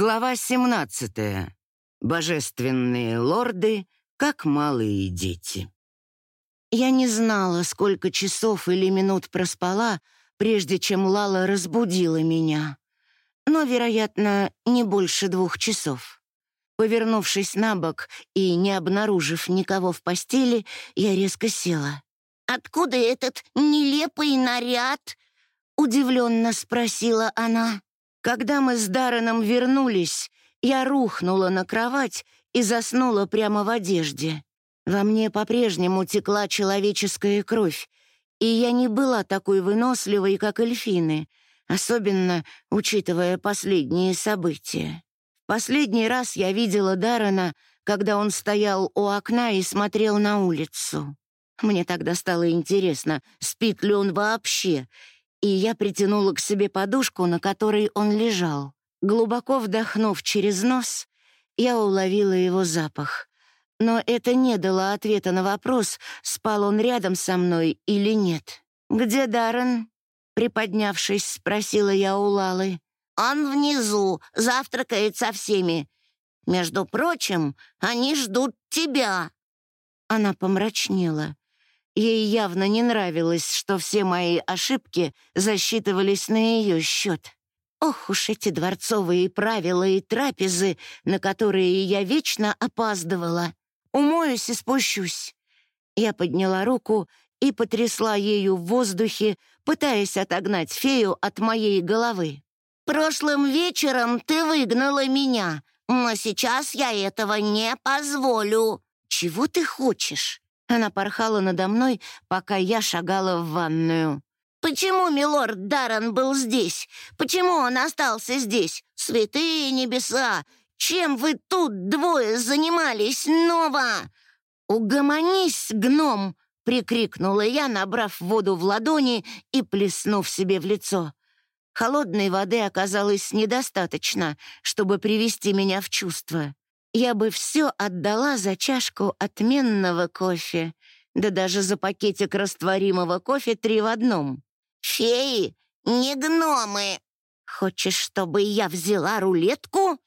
Глава 17. Божественные лорды, как малые дети. Я не знала, сколько часов или минут проспала, прежде чем Лала разбудила меня. Но, вероятно, не больше двух часов. Повернувшись на бок и не обнаружив никого в постели, я резко села. «Откуда этот нелепый наряд?» — удивленно спросила она. Когда мы с Дарреном вернулись, я рухнула на кровать и заснула прямо в одежде. Во мне по-прежнему текла человеческая кровь, и я не была такой выносливой, как эльфины, особенно учитывая последние события. Последний раз я видела Даррена, когда он стоял у окна и смотрел на улицу. Мне тогда стало интересно, спит ли он вообще, и я притянула к себе подушку, на которой он лежал. Глубоко вдохнув через нос, я уловила его запах. Но это не дало ответа на вопрос, спал он рядом со мной или нет. «Где Даррен?» — приподнявшись, спросила я у Лалы. «Он внизу, завтракает со всеми. Между прочим, они ждут тебя». Она помрачнела. Ей явно не нравилось, что все мои ошибки засчитывались на ее счет. Ох уж эти дворцовые правила и трапезы, на которые я вечно опаздывала. Умоюсь и спущусь. Я подняла руку и потрясла ею в воздухе, пытаясь отогнать фею от моей головы. «Прошлым вечером ты выгнала меня, но сейчас я этого не позволю». «Чего ты хочешь?» Она порхала надо мной, пока я шагала в ванную. «Почему милорд Даррен был здесь? Почему он остался здесь? Святые небеса! Чем вы тут двое занимались, Нова?» «Угомонись, гном!» — прикрикнула я, набрав воду в ладони и плеснув себе в лицо. Холодной воды оказалось недостаточно, чтобы привести меня в чувство. Я бы все отдала за чашку отменного кофе, да даже за пакетик растворимого кофе три в одном. «Феи, не гномы! Хочешь, чтобы я взяла рулетку?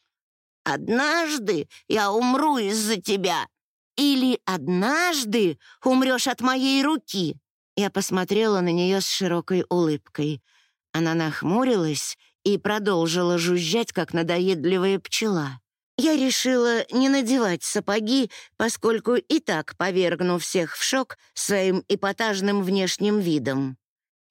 Однажды я умру из-за тебя. Или однажды умрешь от моей руки». Я посмотрела на нее с широкой улыбкой. Она нахмурилась и продолжила жужжать, как надоедливая пчела. Я решила не надевать сапоги, поскольку и так повергну всех в шок своим эпатажным внешним видом.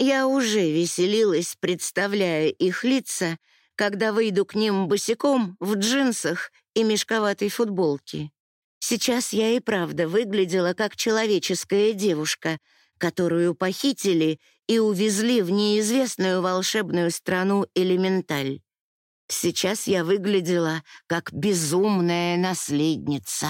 Я уже веселилась, представляя их лица, когда выйду к ним босиком в джинсах и мешковатой футболке. Сейчас я и правда выглядела как человеческая девушка, которую похитили и увезли в неизвестную волшебную страну Элементаль. Сейчас я выглядела как безумная наследница.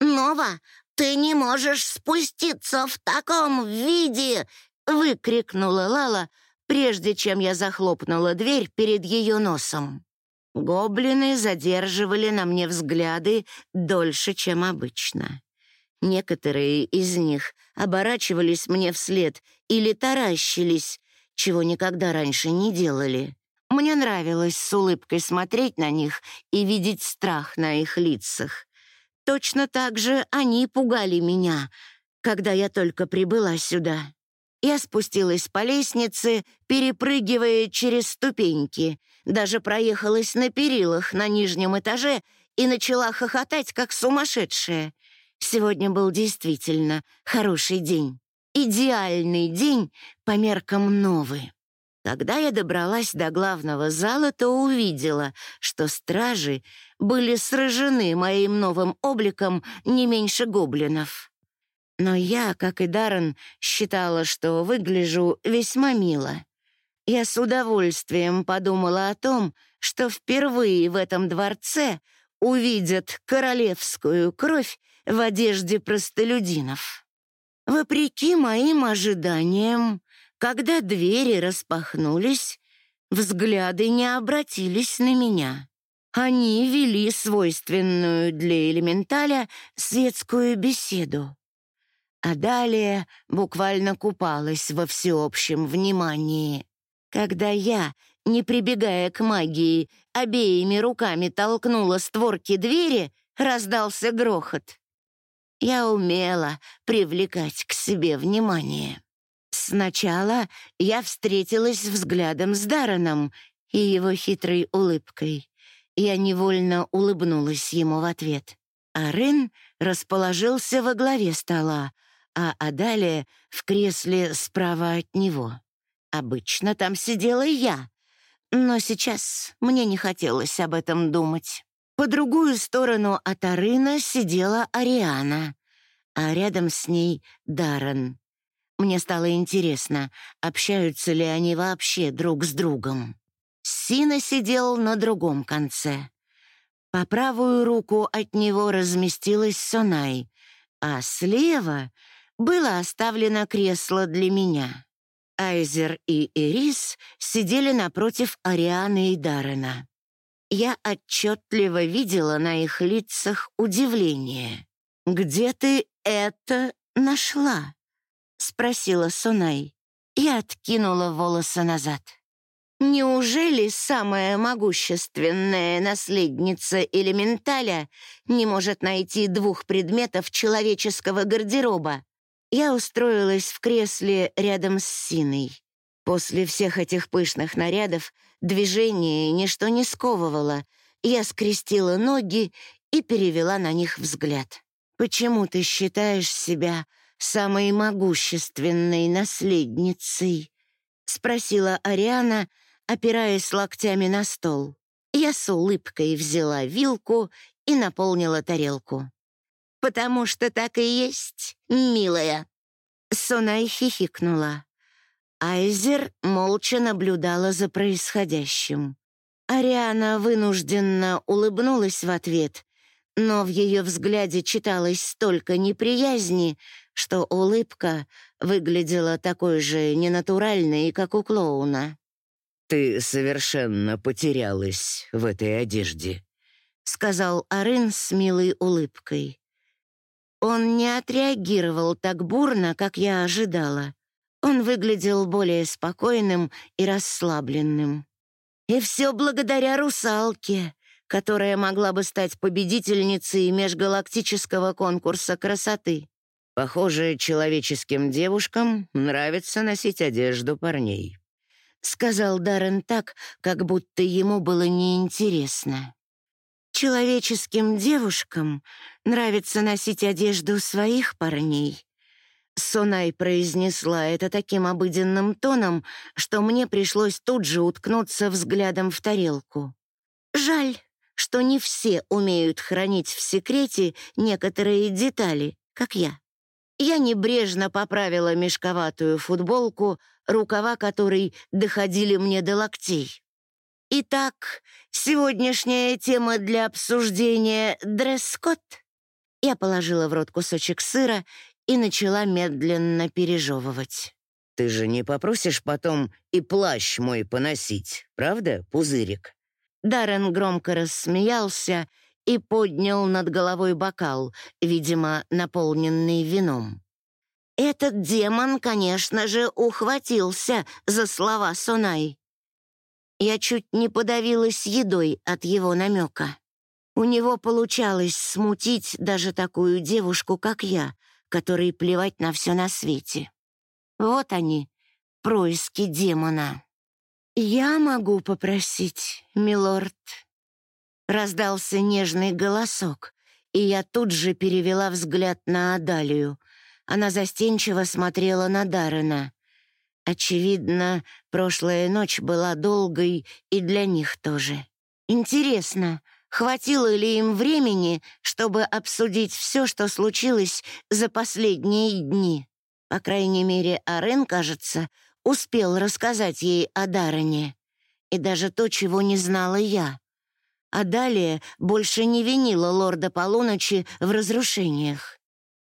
«Нова, ты не можешь спуститься в таком виде!» — выкрикнула Лала, прежде чем я захлопнула дверь перед ее носом. Гоблины задерживали на мне взгляды дольше, чем обычно. Некоторые из них оборачивались мне вслед или таращились, чего никогда раньше не делали. Мне нравилось с улыбкой смотреть на них и видеть страх на их лицах. Точно так же они пугали меня, когда я только прибыла сюда. Я спустилась по лестнице, перепрыгивая через ступеньки, даже проехалась на перилах на нижнем этаже и начала хохотать, как сумасшедшая. Сегодня был действительно хороший день. Идеальный день по меркам новый. Когда я добралась до главного зала, то увидела, что стражи были сражены моим новым обликом не меньше гоблинов. Но я, как и Даррен, считала, что выгляжу весьма мило. Я с удовольствием подумала о том, что впервые в этом дворце увидят королевскую кровь в одежде простолюдинов. Вопреки моим ожиданиям, когда двери распахнулись, взгляды не обратились на меня. Они вели свойственную для элементаля светскую беседу. А далее буквально купалась во всеобщем внимании. Когда я, не прибегая к магии, обеими руками толкнула створки двери, раздался грохот. Я умела привлекать к себе внимание. Сначала я встретилась взглядом с Дараном и его хитрой улыбкой. Я невольно улыбнулась ему в ответ. А Рен расположился во главе стола, а Адалия в кресле справа от него. Обычно там сидела я, но сейчас мне не хотелось об этом думать. По другую сторону от Арына сидела Ариана, а рядом с ней — Даррен. Мне стало интересно, общаются ли они вообще друг с другом. Сина сидел на другом конце. По правую руку от него разместилась Сонай, а слева было оставлено кресло для меня. Айзер и Ирис сидели напротив Арианы и Даррена. Я отчетливо видела на их лицах удивление. «Где ты это нашла?» — спросила Сунай. Я откинула волосы назад. Неужели самая могущественная наследница элементаля не может найти двух предметов человеческого гардероба? Я устроилась в кресле рядом с Синой. После всех этих пышных нарядов движение ничто не сковывало. Я скрестила ноги и перевела на них взгляд. «Почему ты считаешь себя самой могущественной наследницей?» — спросила Ариана, опираясь локтями на стол. Я с улыбкой взяла вилку и наполнила тарелку потому что так и есть, милая». Сонай хихикнула. Айзер молча наблюдала за происходящим. Ариана вынужденно улыбнулась в ответ, но в ее взгляде читалось столько неприязни, что улыбка выглядела такой же ненатуральной, как у клоуна. «Ты совершенно потерялась в этой одежде», — сказал Арын с милой улыбкой. Он не отреагировал так бурно, как я ожидала. Он выглядел более спокойным и расслабленным. И все благодаря русалке, которая могла бы стать победительницей межгалактического конкурса красоты. Похоже, человеческим девушкам нравится носить одежду парней. Сказал Даррен так, как будто ему было неинтересно. Человеческим девушкам нравится носить одежду своих парней. Сонай произнесла это таким обыденным тоном, что мне пришлось тут же уткнуться взглядом в тарелку. Жаль, что не все умеют хранить в секрете некоторые детали, как я. Я небрежно поправила мешковатую футболку, рукава которой доходили мне до локтей. Итак, сегодняшняя тема для обсуждения — дресс-код. Я положила в рот кусочек сыра и начала медленно пережевывать. «Ты же не попросишь потом и плащ мой поносить, правда, пузырик?» Даррен громко рассмеялся и поднял над головой бокал, видимо, наполненный вином. Этот демон, конечно же, ухватился за слова Сонай. Я чуть не подавилась едой от его намека. У него получалось смутить даже такую девушку, как я, которой плевать на все на свете. Вот они, происки демона. «Я могу попросить, милорд?» Раздался нежный голосок, и я тут же перевела взгляд на Адалию. Она застенчиво смотрела на Даррена. Очевидно, прошлая ночь была долгой и для них тоже. Интересно, хватило ли им времени, чтобы обсудить все, что случилось за последние дни? По крайней мере, Арен, кажется, успел рассказать ей о Даррене. И даже то, чего не знала я. А далее больше не винила лорда полуночи в разрушениях.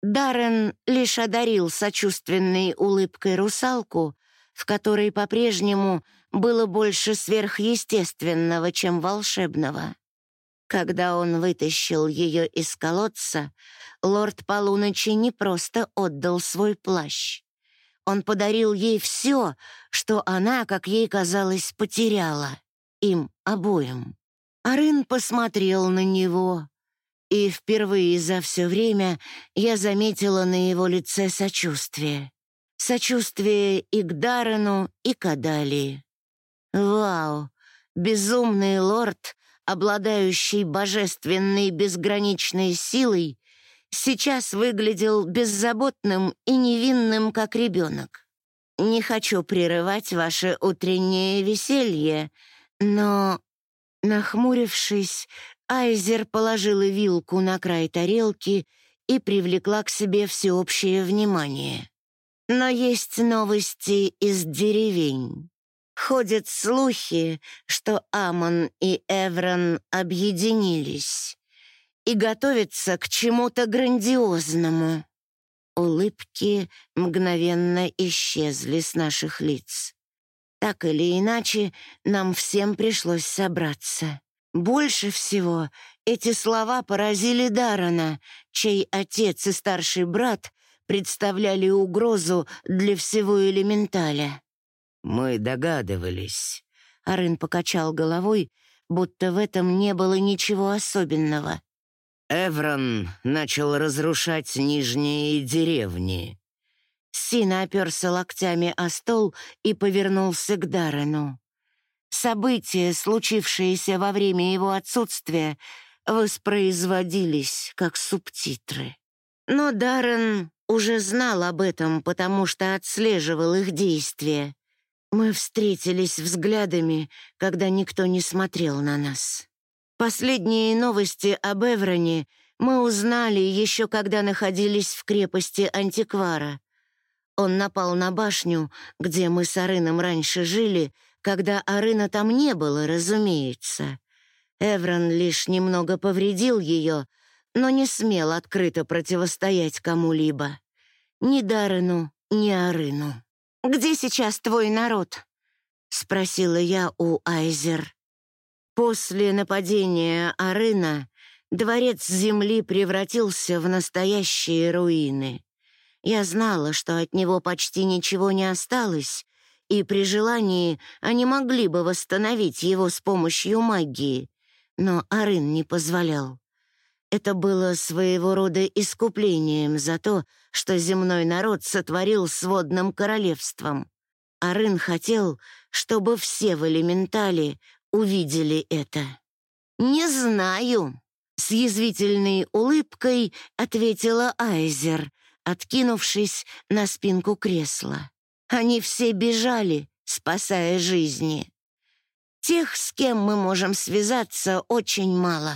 Даррен лишь одарил сочувственной улыбкой русалку, в которой по-прежнему было больше сверхъестественного, чем волшебного. Когда он вытащил ее из колодца, лорд полуночи не просто отдал свой плащ. Он подарил ей все, что она, как ей казалось, потеряла. Им обоим. Арын посмотрел на него, и впервые за все время я заметила на его лице сочувствие. Сочувствие и к Даррену, и к Адалии. Вау! Безумный лорд, обладающий божественной безграничной силой, сейчас выглядел беззаботным и невинным, как ребенок. Не хочу прерывать ваше утреннее веселье, но, нахмурившись, Айзер положила вилку на край тарелки и привлекла к себе всеобщее внимание. Но есть новости из деревень. Ходят слухи, что Амон и Эврон объединились и готовятся к чему-то грандиозному. Улыбки мгновенно исчезли с наших лиц. Так или иначе, нам всем пришлось собраться. Больше всего эти слова поразили Дарана, чей отец и старший брат представляли угрозу для всего элементаля. «Мы догадывались». Арын покачал головой, будто в этом не было ничего особенного. Эврон начал разрушать нижние деревни. Сина оперся локтями о стол и повернулся к Даррену. События, случившиеся во время его отсутствия, воспроизводились как субтитры. Но Даррен уже знал об этом, потому что отслеживал их действия. Мы встретились взглядами, когда никто не смотрел на нас. Последние новости об Эвроне мы узнали еще когда находились в крепости Антиквара. Он напал на башню, где мы с Арыном раньше жили, когда Арына там не было, разумеется. Эврон лишь немного повредил ее, но не смел открыто противостоять кому-либо. Ни Дарыну, ни Арыну. «Где сейчас твой народ?» — спросила я у Айзер. После нападения Арына дворец земли превратился в настоящие руины. Я знала, что от него почти ничего не осталось, и при желании они могли бы восстановить его с помощью магии, но Арын не позволял. Это было своего рода искуплением за то, что земной народ сотворил с водным королевством. Арын хотел, чтобы все в элементале увидели это. «Не знаю», — с язвительной улыбкой ответила Айзер, откинувшись на спинку кресла. «Они все бежали, спасая жизни. Тех, с кем мы можем связаться, очень мало».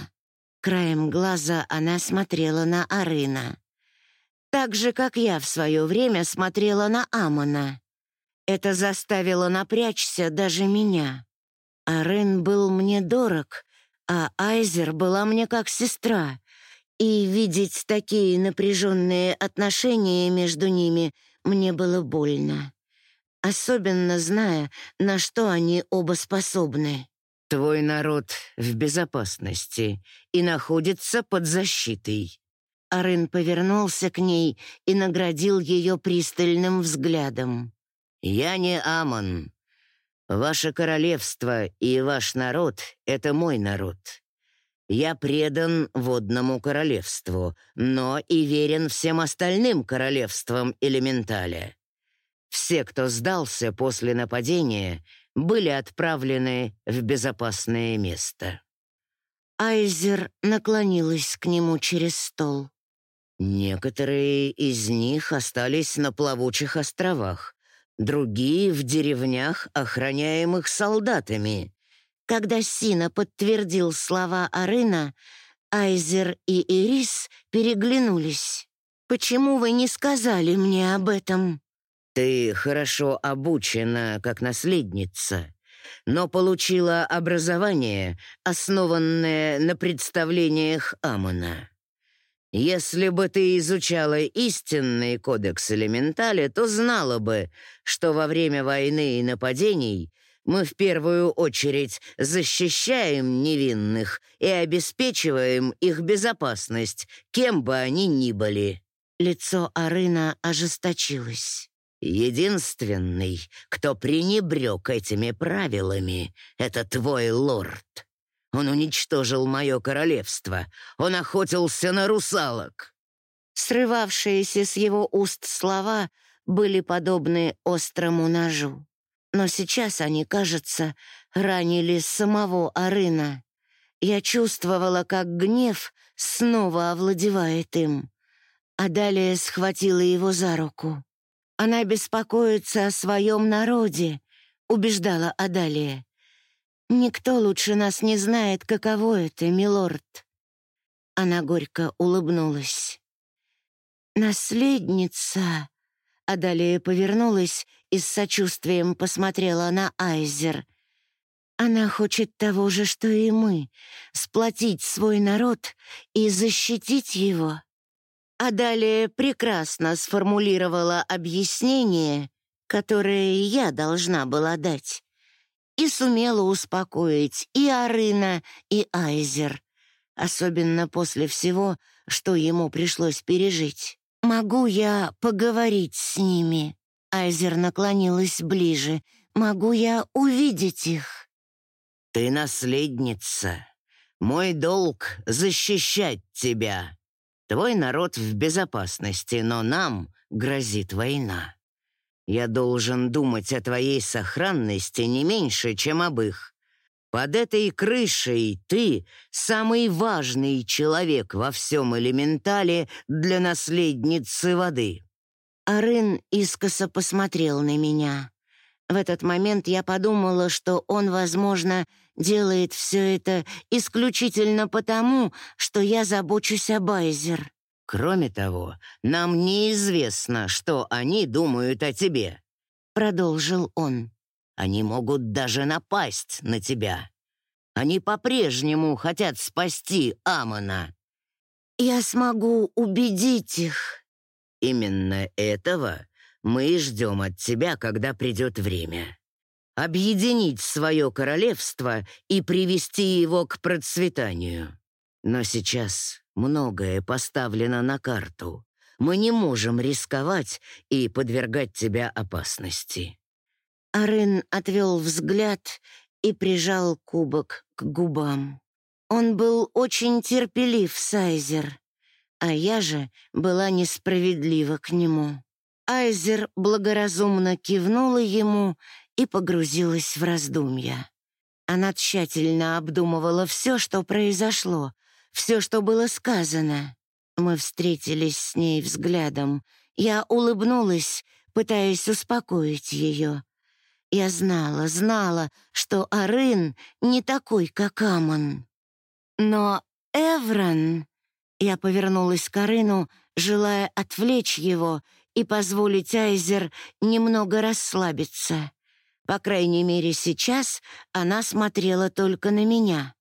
Краем глаза она смотрела на Арына. Так же, как я в свое время смотрела на Амона. Это заставило напрячься даже меня. Арен был мне дорог, а Айзер была мне как сестра, и видеть такие напряженные отношения между ними мне было больно, особенно зная, на что они оба способны. «Твой народ в безопасности и находится под защитой». Арен повернулся к ней и наградил ее пристальным взглядом. «Я не Амон, Ваше королевство и ваш народ — это мой народ. Я предан водному королевству, но и верен всем остальным королевствам элементаля. Все, кто сдался после нападения, были отправлены в безопасное место. Айзер наклонилась к нему через стол. Некоторые из них остались на плавучих островах, другие — в деревнях, охраняемых солдатами. Когда Сина подтвердил слова Арына, Айзер и Ирис переглянулись. «Почему вы не сказали мне об этом?» «Ты хорошо обучена как наследница, но получила образование, основанное на представлениях Амона. Если бы ты изучала истинный кодекс элементали, то знала бы, что во время войны и нападений мы в первую очередь защищаем невинных и обеспечиваем их безопасность, кем бы они ни были». Лицо Арына ожесточилось. Единственный, кто пренебрег этими правилами, это твой лорд. Он уничтожил мое королевство. Он охотился на русалок». Срывавшиеся с его уст слова были подобны острому ножу. Но сейчас они, кажется, ранили самого Арына. Я чувствовала, как гнев снова овладевает им. А далее схватила его за руку. Она беспокоится о своем народе, убеждала Адалия. Никто лучше нас не знает, каково это, милорд. Она горько улыбнулась. Наследница. Адалия повернулась и с сочувствием посмотрела на Айзер. Она хочет того же, что и мы — сплотить свой народ и защитить его а далее прекрасно сформулировала объяснение, которое я должна была дать, и сумела успокоить и Арына, и Айзер, особенно после всего, что ему пришлось пережить. «Могу я поговорить с ними?» Айзер наклонилась ближе. «Могу я увидеть их?» «Ты наследница. Мой долг — защищать тебя», Твой народ в безопасности, но нам грозит война. Я должен думать о твоей сохранности не меньше, чем об их. Под этой крышей ты самый важный человек во всем элементале для наследницы воды». Арын искоса посмотрел на меня. В этот момент я подумала, что он, возможно, делает все это исключительно потому, что я забочусь о Байзер. Кроме того, нам неизвестно, что они думают о тебе, продолжил он. Они могут даже напасть на тебя. Они по-прежнему хотят спасти Амона. Я смогу убедить их. Именно этого мы и ждем от тебя, когда придет время. Объединить свое королевство и привести его к процветанию. Но сейчас многое поставлено на карту. Мы не можем рисковать и подвергать тебя опасности». Арен отвел взгляд и прижал кубок к губам. Он был очень терпелив, Сайзер, а я же была несправедлива к нему. Айзер благоразумно кивнула ему и погрузилась в раздумья. Она тщательно обдумывала все, что произошло, все, что было сказано. Мы встретились с ней взглядом. Я улыбнулась, пытаясь успокоить ее. Я знала, знала, что Арын не такой, как Амон. Но Эврон... Я повернулась к Арину, желая отвлечь его и позволить Айзер немного расслабиться. По крайней мере, сейчас она смотрела только на меня.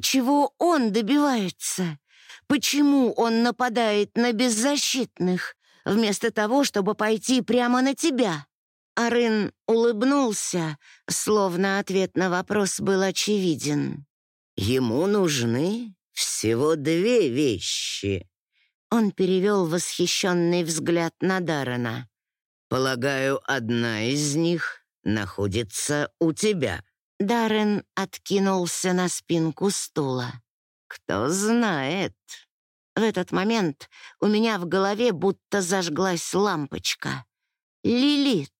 Чего он добивается? Почему он нападает на беззащитных, вместо того, чтобы пойти прямо на тебя? Арын улыбнулся, словно ответ на вопрос был очевиден. «Ему нужны всего две вещи он перевел восхищенный взгляд на Даррена. «Полагаю, одна из них находится у тебя». Даррен откинулся на спинку стула. «Кто знает?» В этот момент у меня в голове будто зажглась лампочка. Лилит,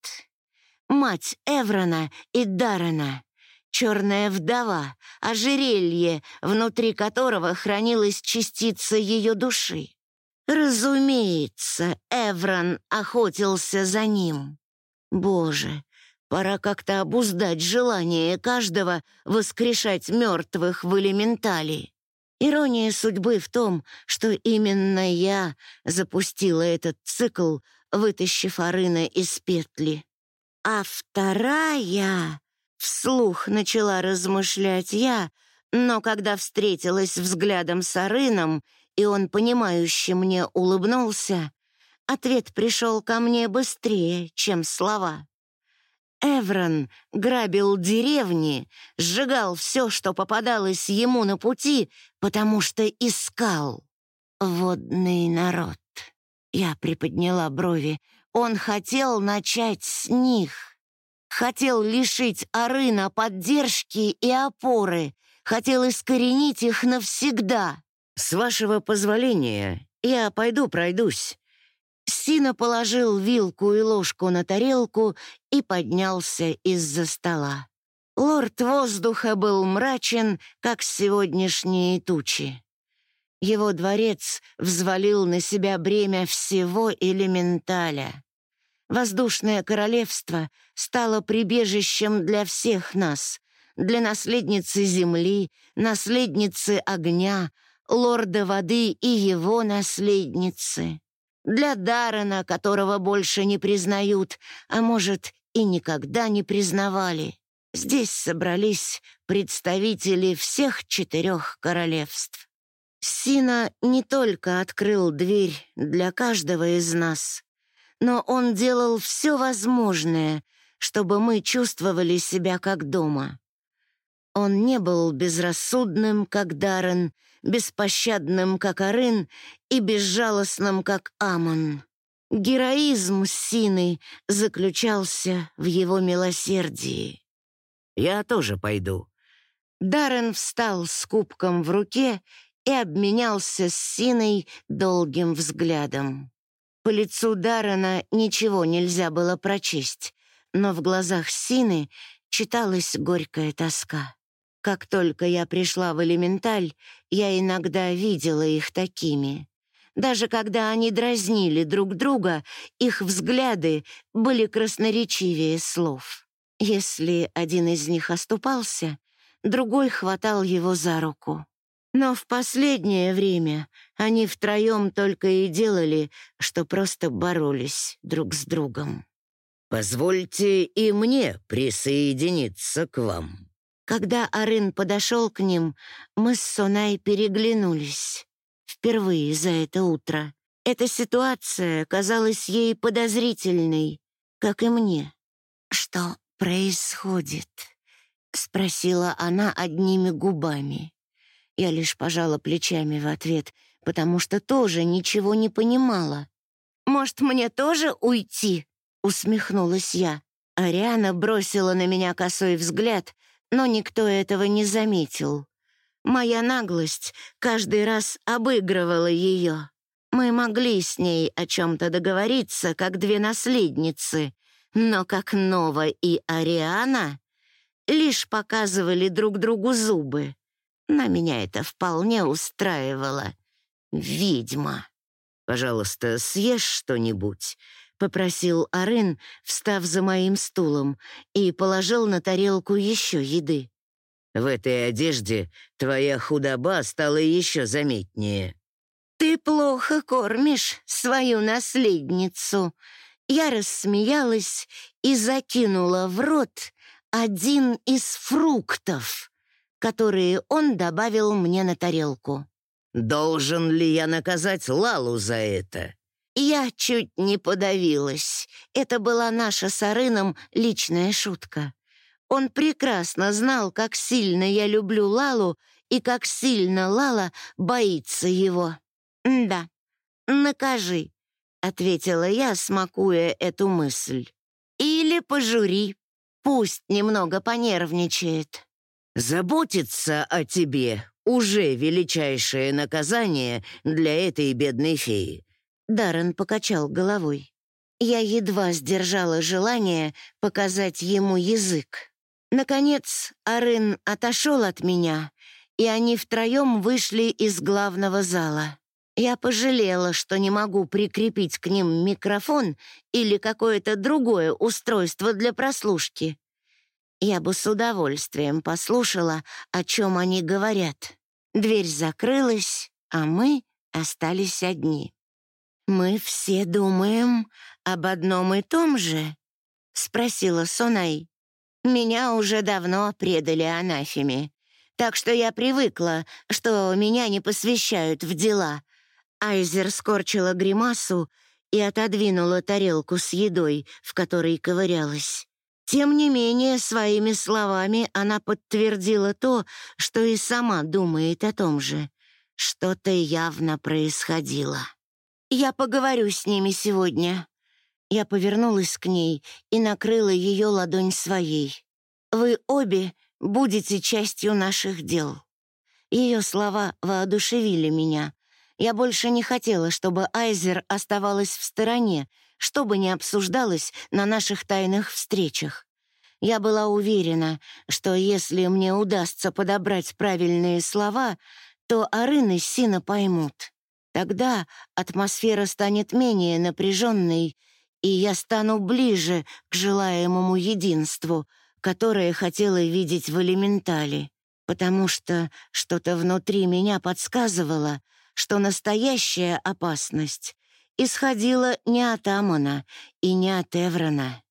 мать Эврона и Даррена, черная вдова, ожерелье, внутри которого хранилась частица ее души. Разумеется, Эврон охотился за ним. Боже, пора как-то обуздать желание каждого воскрешать мертвых в элементали. Ирония судьбы в том, что именно я запустила этот цикл, вытащив Арына из петли. А вторая... Вслух начала размышлять я, но когда встретилась взглядом с Арыном и он, понимающе мне улыбнулся, ответ пришел ко мне быстрее, чем слова. Эврон грабил деревни, сжигал все, что попадалось ему на пути, потому что искал водный народ. Я приподняла брови. Он хотел начать с них. Хотел лишить Арына поддержки и опоры. Хотел искоренить их навсегда. «С вашего позволения я пойду пройдусь». Сина положил вилку и ложку на тарелку и поднялся из-за стола. Лорд воздуха был мрачен, как сегодняшние тучи. Его дворец взвалил на себя бремя всего элементаля. Воздушное королевство стало прибежищем для всех нас, для наследницы земли, наследницы огня, лорда воды и его наследницы, для Даррена, которого больше не признают, а может, и никогда не признавали. Здесь собрались представители всех четырех королевств. Сина не только открыл дверь для каждого из нас, но он делал все возможное, чтобы мы чувствовали себя как дома. Он не был безрассудным, как Даррен, беспощадным, как Арын, и безжалостным, как Амон. Героизм Сины заключался в его милосердии. «Я тоже пойду». Даррен встал с кубком в руке и обменялся с Синой долгим взглядом. По лицу Даррена ничего нельзя было прочесть, но в глазах Сины читалась горькая тоска. Как только я пришла в элементаль, я иногда видела их такими. Даже когда они дразнили друг друга, их взгляды были красноречивее слов. Если один из них оступался, другой хватал его за руку. Но в последнее время они втроем только и делали, что просто боролись друг с другом. «Позвольте и мне присоединиться к вам». Когда Арын подошел к ним, мы с Сонай переглянулись. Впервые за это утро. Эта ситуация казалась ей подозрительной, как и мне. «Что происходит?» — спросила она одними губами. Я лишь пожала плечами в ответ, потому что тоже ничего не понимала. «Может, мне тоже уйти?» — усмехнулась я. Ариана бросила на меня косой взгляд, но никто этого не заметил. Моя наглость каждый раз обыгрывала ее. Мы могли с ней о чем-то договориться, как две наследницы, но как Нова и Ариана лишь показывали друг другу зубы. На меня это вполне устраивало. Ведьма. «Пожалуйста, съешь что-нибудь», — попросил Арын, встав за моим стулом, и положил на тарелку еще еды. «В этой одежде твоя худоба стала еще заметнее». «Ты плохо кормишь свою наследницу». Я рассмеялась и закинула в рот один из фруктов которые он добавил мне на тарелку. «Должен ли я наказать Лалу за это?» Я чуть не подавилась. Это была наша с Арыном личная шутка. Он прекрасно знал, как сильно я люблю Лалу и как сильно Лала боится его. «Да, накажи», — ответила я, смакуя эту мысль. «Или пожури, пусть немного понервничает». Заботиться о тебе — уже величайшее наказание для этой бедной феи». Даррен покачал головой. Я едва сдержала желание показать ему язык. Наконец, Арын отошел от меня, и они втроем вышли из главного зала. Я пожалела, что не могу прикрепить к ним микрофон или какое-то другое устройство для прослушки. Я бы с удовольствием послушала, о чем они говорят. Дверь закрылась, а мы остались одни. «Мы все думаем об одном и том же?» — спросила Сонай. «Меня уже давно предали анафеме, так что я привыкла, что меня не посвящают в дела». Айзер скорчила гримасу и отодвинула тарелку с едой, в которой ковырялась. Тем не менее, своими словами она подтвердила то, что и сама думает о том же. Что-то явно происходило. «Я поговорю с ними сегодня». Я повернулась к ней и накрыла ее ладонь своей. «Вы обе будете частью наших дел». Ее слова воодушевили меня. Я больше не хотела, чтобы Айзер оставалась в стороне, что бы ни обсуждалось на наших тайных встречах. Я была уверена, что если мне удастся подобрать правильные слова, то Арын и Сина поймут. Тогда атмосфера станет менее напряженной, и я стану ближе к желаемому единству, которое хотела видеть в элементале, потому что что-то внутри меня подсказывало, что настоящая опасность исходила не от Амона и не от Эврона.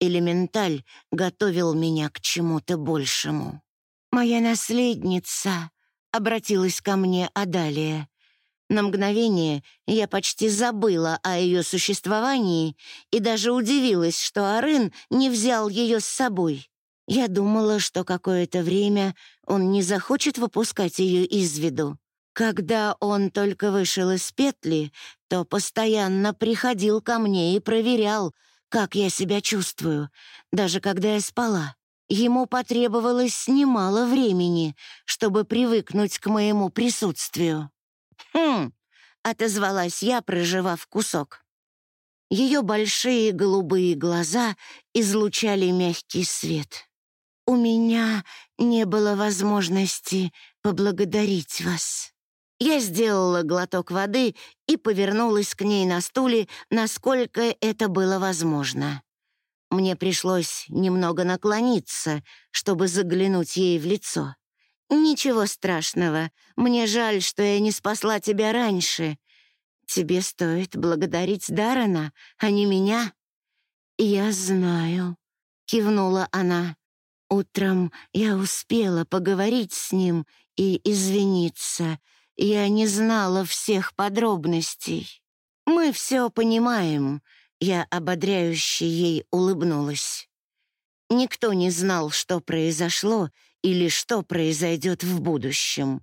Элементаль готовил меня к чему-то большему. «Моя наследница», — обратилась ко мне Адалия. На мгновение я почти забыла о ее существовании и даже удивилась, что Арын не взял ее с собой. Я думала, что какое-то время он не захочет выпускать ее из виду. Когда он только вышел из петли, то постоянно приходил ко мне и проверял, как я себя чувствую, даже когда я спала. Ему потребовалось немало времени, чтобы привыкнуть к моему присутствию. «Хм!» — отозвалась я, проживав кусок. Ее большие голубые глаза излучали мягкий свет. «У меня не было возможности поблагодарить вас». Я сделала глоток воды и повернулась к ней на стуле, насколько это было возможно. Мне пришлось немного наклониться, чтобы заглянуть ей в лицо. «Ничего страшного. Мне жаль, что я не спасла тебя раньше. Тебе стоит благодарить Дарана, а не меня». «Я знаю», — кивнула она. «Утром я успела поговорить с ним и извиниться. Я не знала всех подробностей. Мы все понимаем», — я ободряюще ей улыбнулась. Никто не знал, что произошло или что произойдет в будущем.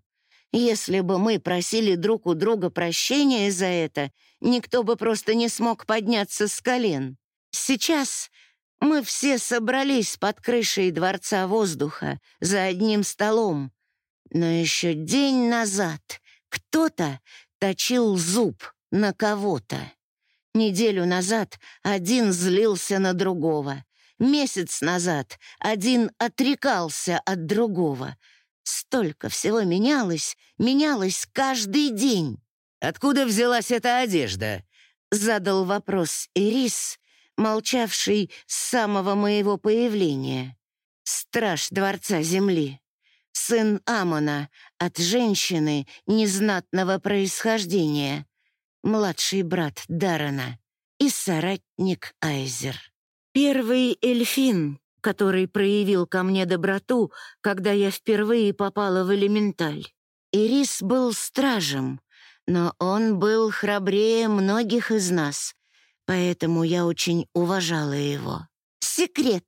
Если бы мы просили друг у друга прощения за это, никто бы просто не смог подняться с колен. Сейчас мы все собрались под крышей Дворца воздуха за одним столом. Но еще день назад кто-то точил зуб на кого-то. Неделю назад один злился на другого. Месяц назад один отрекался от другого. Столько всего менялось, менялось каждый день. «Откуда взялась эта одежда?» — задал вопрос Ирис, молчавший с самого моего появления. Страж Дворца Земли, сын Амона от женщины незнатного происхождения, младший брат Дарана и соратник Айзер. Первый эльфин, который проявил ко мне доброту, когда я впервые попала в элементаль. Ирис был стражем, но он был храбрее многих из нас, поэтому я очень уважала его. Секрет.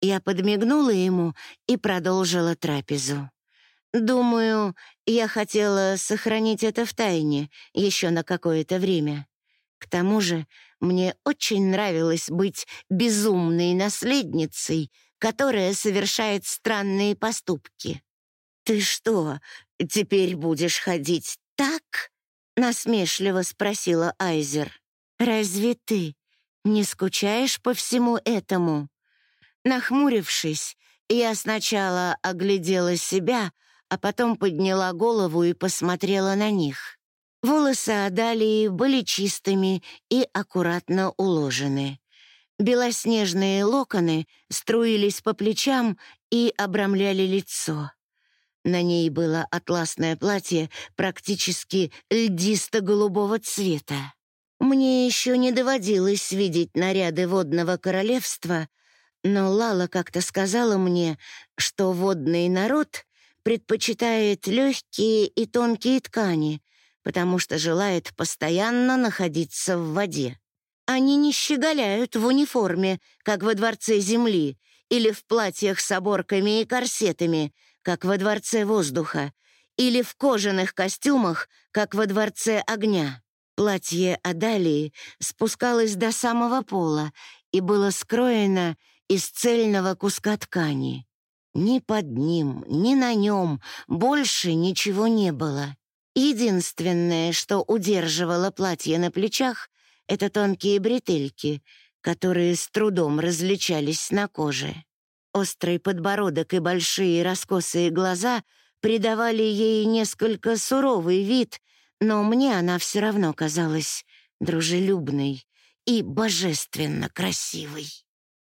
Я подмигнула ему и продолжила трапезу. Думаю, я хотела сохранить это в тайне еще на какое-то время. К тому же мне очень нравилось быть безумной наследницей, которая совершает странные поступки. «Ты что, теперь будешь ходить так?» — насмешливо спросила Айзер. «Разве ты не скучаешь по всему этому?» Нахмурившись, я сначала оглядела себя, а потом подняла голову и посмотрела на них. Волосы Адалии были чистыми и аккуратно уложены. Белоснежные локоны струились по плечам и обрамляли лицо. На ней было атласное платье практически льдисто-голубого цвета. Мне еще не доводилось видеть наряды водного королевства, но Лала как-то сказала мне, что водный народ предпочитает легкие и тонкие ткани, потому что желает постоянно находиться в воде. Они не щеголяют в униформе, как во Дворце Земли, или в платьях с оборками и корсетами, как во Дворце Воздуха, или в кожаных костюмах, как во Дворце Огня. Платье Адалии спускалось до самого пола и было скроено из цельного куска ткани. Ни под ним, ни на нем больше ничего не было. Единственное, что удерживало платье на плечах, это тонкие бретельки, которые с трудом различались на коже. Острый подбородок и большие раскосые глаза придавали ей несколько суровый вид, но мне она все равно казалась дружелюбной и божественно красивой.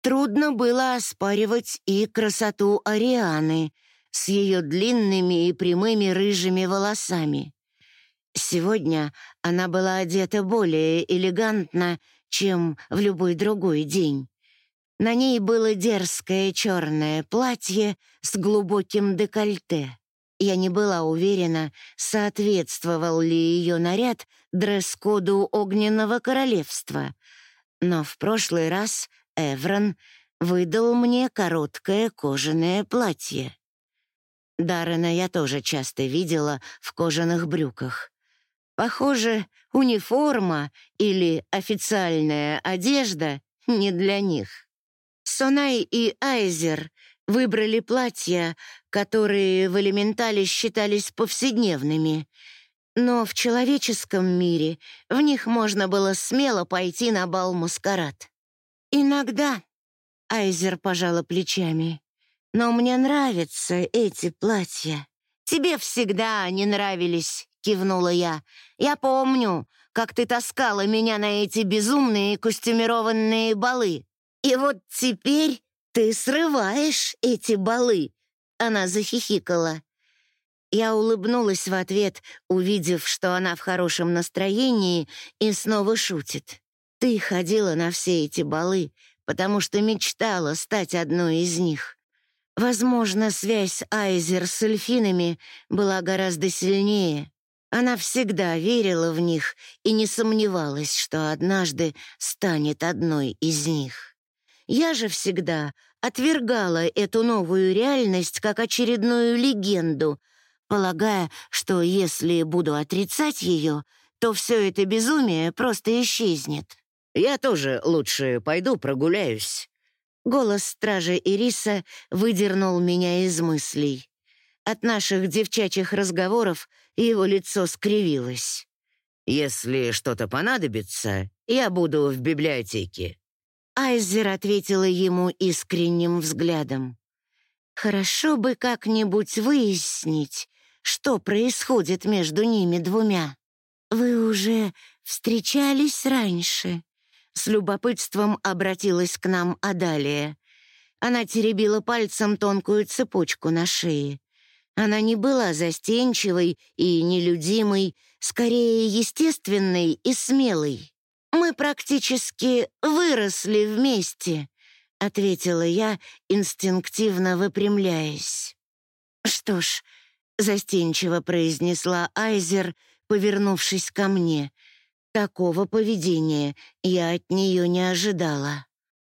Трудно было оспаривать и красоту Арианы с ее длинными и прямыми рыжими волосами. Сегодня она была одета более элегантно, чем в любой другой день. На ней было дерзкое черное платье с глубоким декольте. Я не была уверена, соответствовал ли ее наряд дресс-коду Огненного Королевства. Но в прошлый раз Эврон выдал мне короткое кожаное платье. Даррена я тоже часто видела в кожаных брюках. Похоже, униформа или официальная одежда не для них. Сонай и Айзер выбрали платья, которые в элементале считались повседневными, но в человеческом мире в них можно было смело пойти на бал-маскарад. «Иногда», — Айзер пожала плечами, «но мне нравятся эти платья. Тебе всегда они нравились», — кивнула я. «Я помню, как ты таскала меня на эти безумные костюмированные балы. И вот теперь ты срываешь эти балы», — она захихикала. Я улыбнулась в ответ, увидев, что она в хорошем настроении и снова шутит. Ты ходила на все эти балы, потому что мечтала стать одной из них. Возможно, связь Айзер с эльфинами была гораздо сильнее. Она всегда верила в них и не сомневалась, что однажды станет одной из них. Я же всегда отвергала эту новую реальность как очередную легенду, полагая, что если буду отрицать ее, то все это безумие просто исчезнет. Я тоже лучше пойду прогуляюсь». Голос стража Ириса выдернул меня из мыслей. От наших девчачьих разговоров его лицо скривилось. «Если что-то понадобится, я буду в библиотеке». Айзер ответила ему искренним взглядом. «Хорошо бы как-нибудь выяснить, что происходит между ними двумя. Вы уже встречались раньше?» С любопытством обратилась к нам Адалия. Она теребила пальцем тонкую цепочку на шее. Она не была застенчивой и нелюдимой, скорее естественной и смелой. «Мы практически выросли вместе», — ответила я, инстинктивно выпрямляясь. «Что ж», — застенчиво произнесла Айзер, повернувшись ко мне — Такого поведения я от нее не ожидала.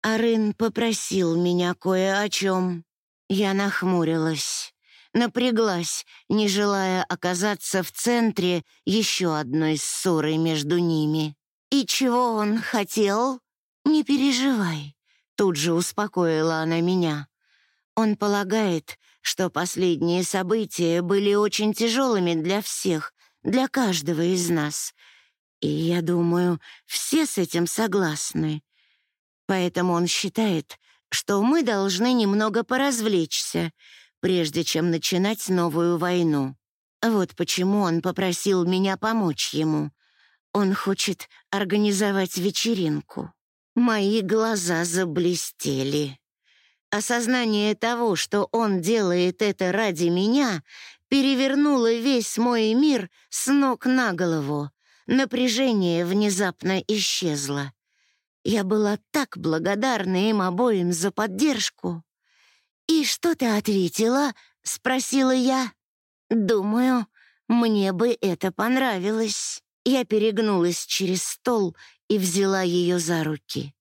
Арын попросил меня кое о чем. Я нахмурилась, напряглась, не желая оказаться в центре еще одной ссоры между ними. «И чего он хотел? Не переживай», — тут же успокоила она меня. Он полагает, что последние события были очень тяжелыми для всех, для каждого из нас — и я думаю, все с этим согласны. Поэтому он считает, что мы должны немного поразвлечься, прежде чем начинать новую войну. Вот почему он попросил меня помочь ему. Он хочет организовать вечеринку. Мои глаза заблестели. Осознание того, что он делает это ради меня, перевернуло весь мой мир с ног на голову. Напряжение внезапно исчезло. Я была так благодарна им обоим за поддержку. «И что ты ответила?» — спросила я. «Думаю, мне бы это понравилось». Я перегнулась через стол и взяла ее за руки.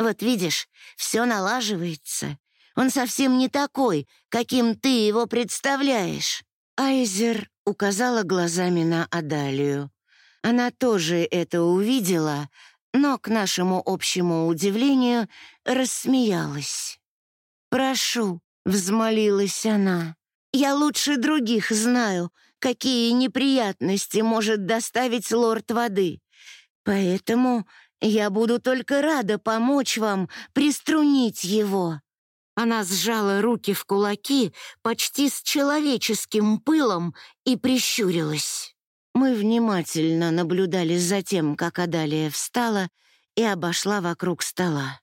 «Вот видишь, все налаживается. Он совсем не такой, каким ты его представляешь». Айзер указала глазами на Адалию. Она тоже это увидела, но, к нашему общему удивлению, рассмеялась. «Прошу», — взмолилась она, — «я лучше других знаю, какие неприятности может доставить лорд воды. Поэтому я буду только рада помочь вам приструнить его». Она сжала руки в кулаки почти с человеческим пылом и прищурилась. Мы внимательно наблюдали за тем, как Адалия встала и обошла вокруг стола.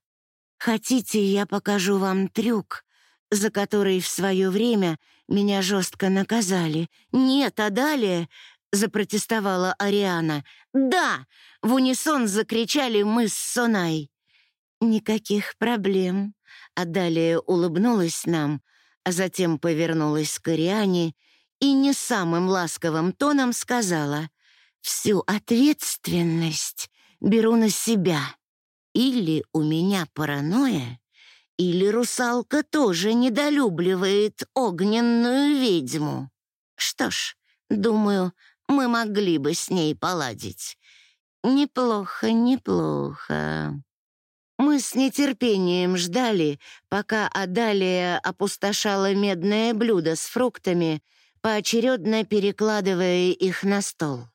«Хотите, я покажу вам трюк, за который в свое время меня жестко наказали?» «Нет, Адалия!» — запротестовала Ариана. «Да!» — в унисон закричали мы с Сонай. «Никаких проблем», а далее улыбнулась нам, а затем повернулась к Ариане и не самым ласковым тоном сказала «Всю ответственность беру на себя. Или у меня паранойя, или русалка тоже недолюбливает огненную ведьму. Что ж, думаю, мы могли бы с ней поладить. Неплохо, неплохо. Мы с нетерпением ждали, пока Адалия опустошала медное блюдо с фруктами, поочередно перекладывая их на стол.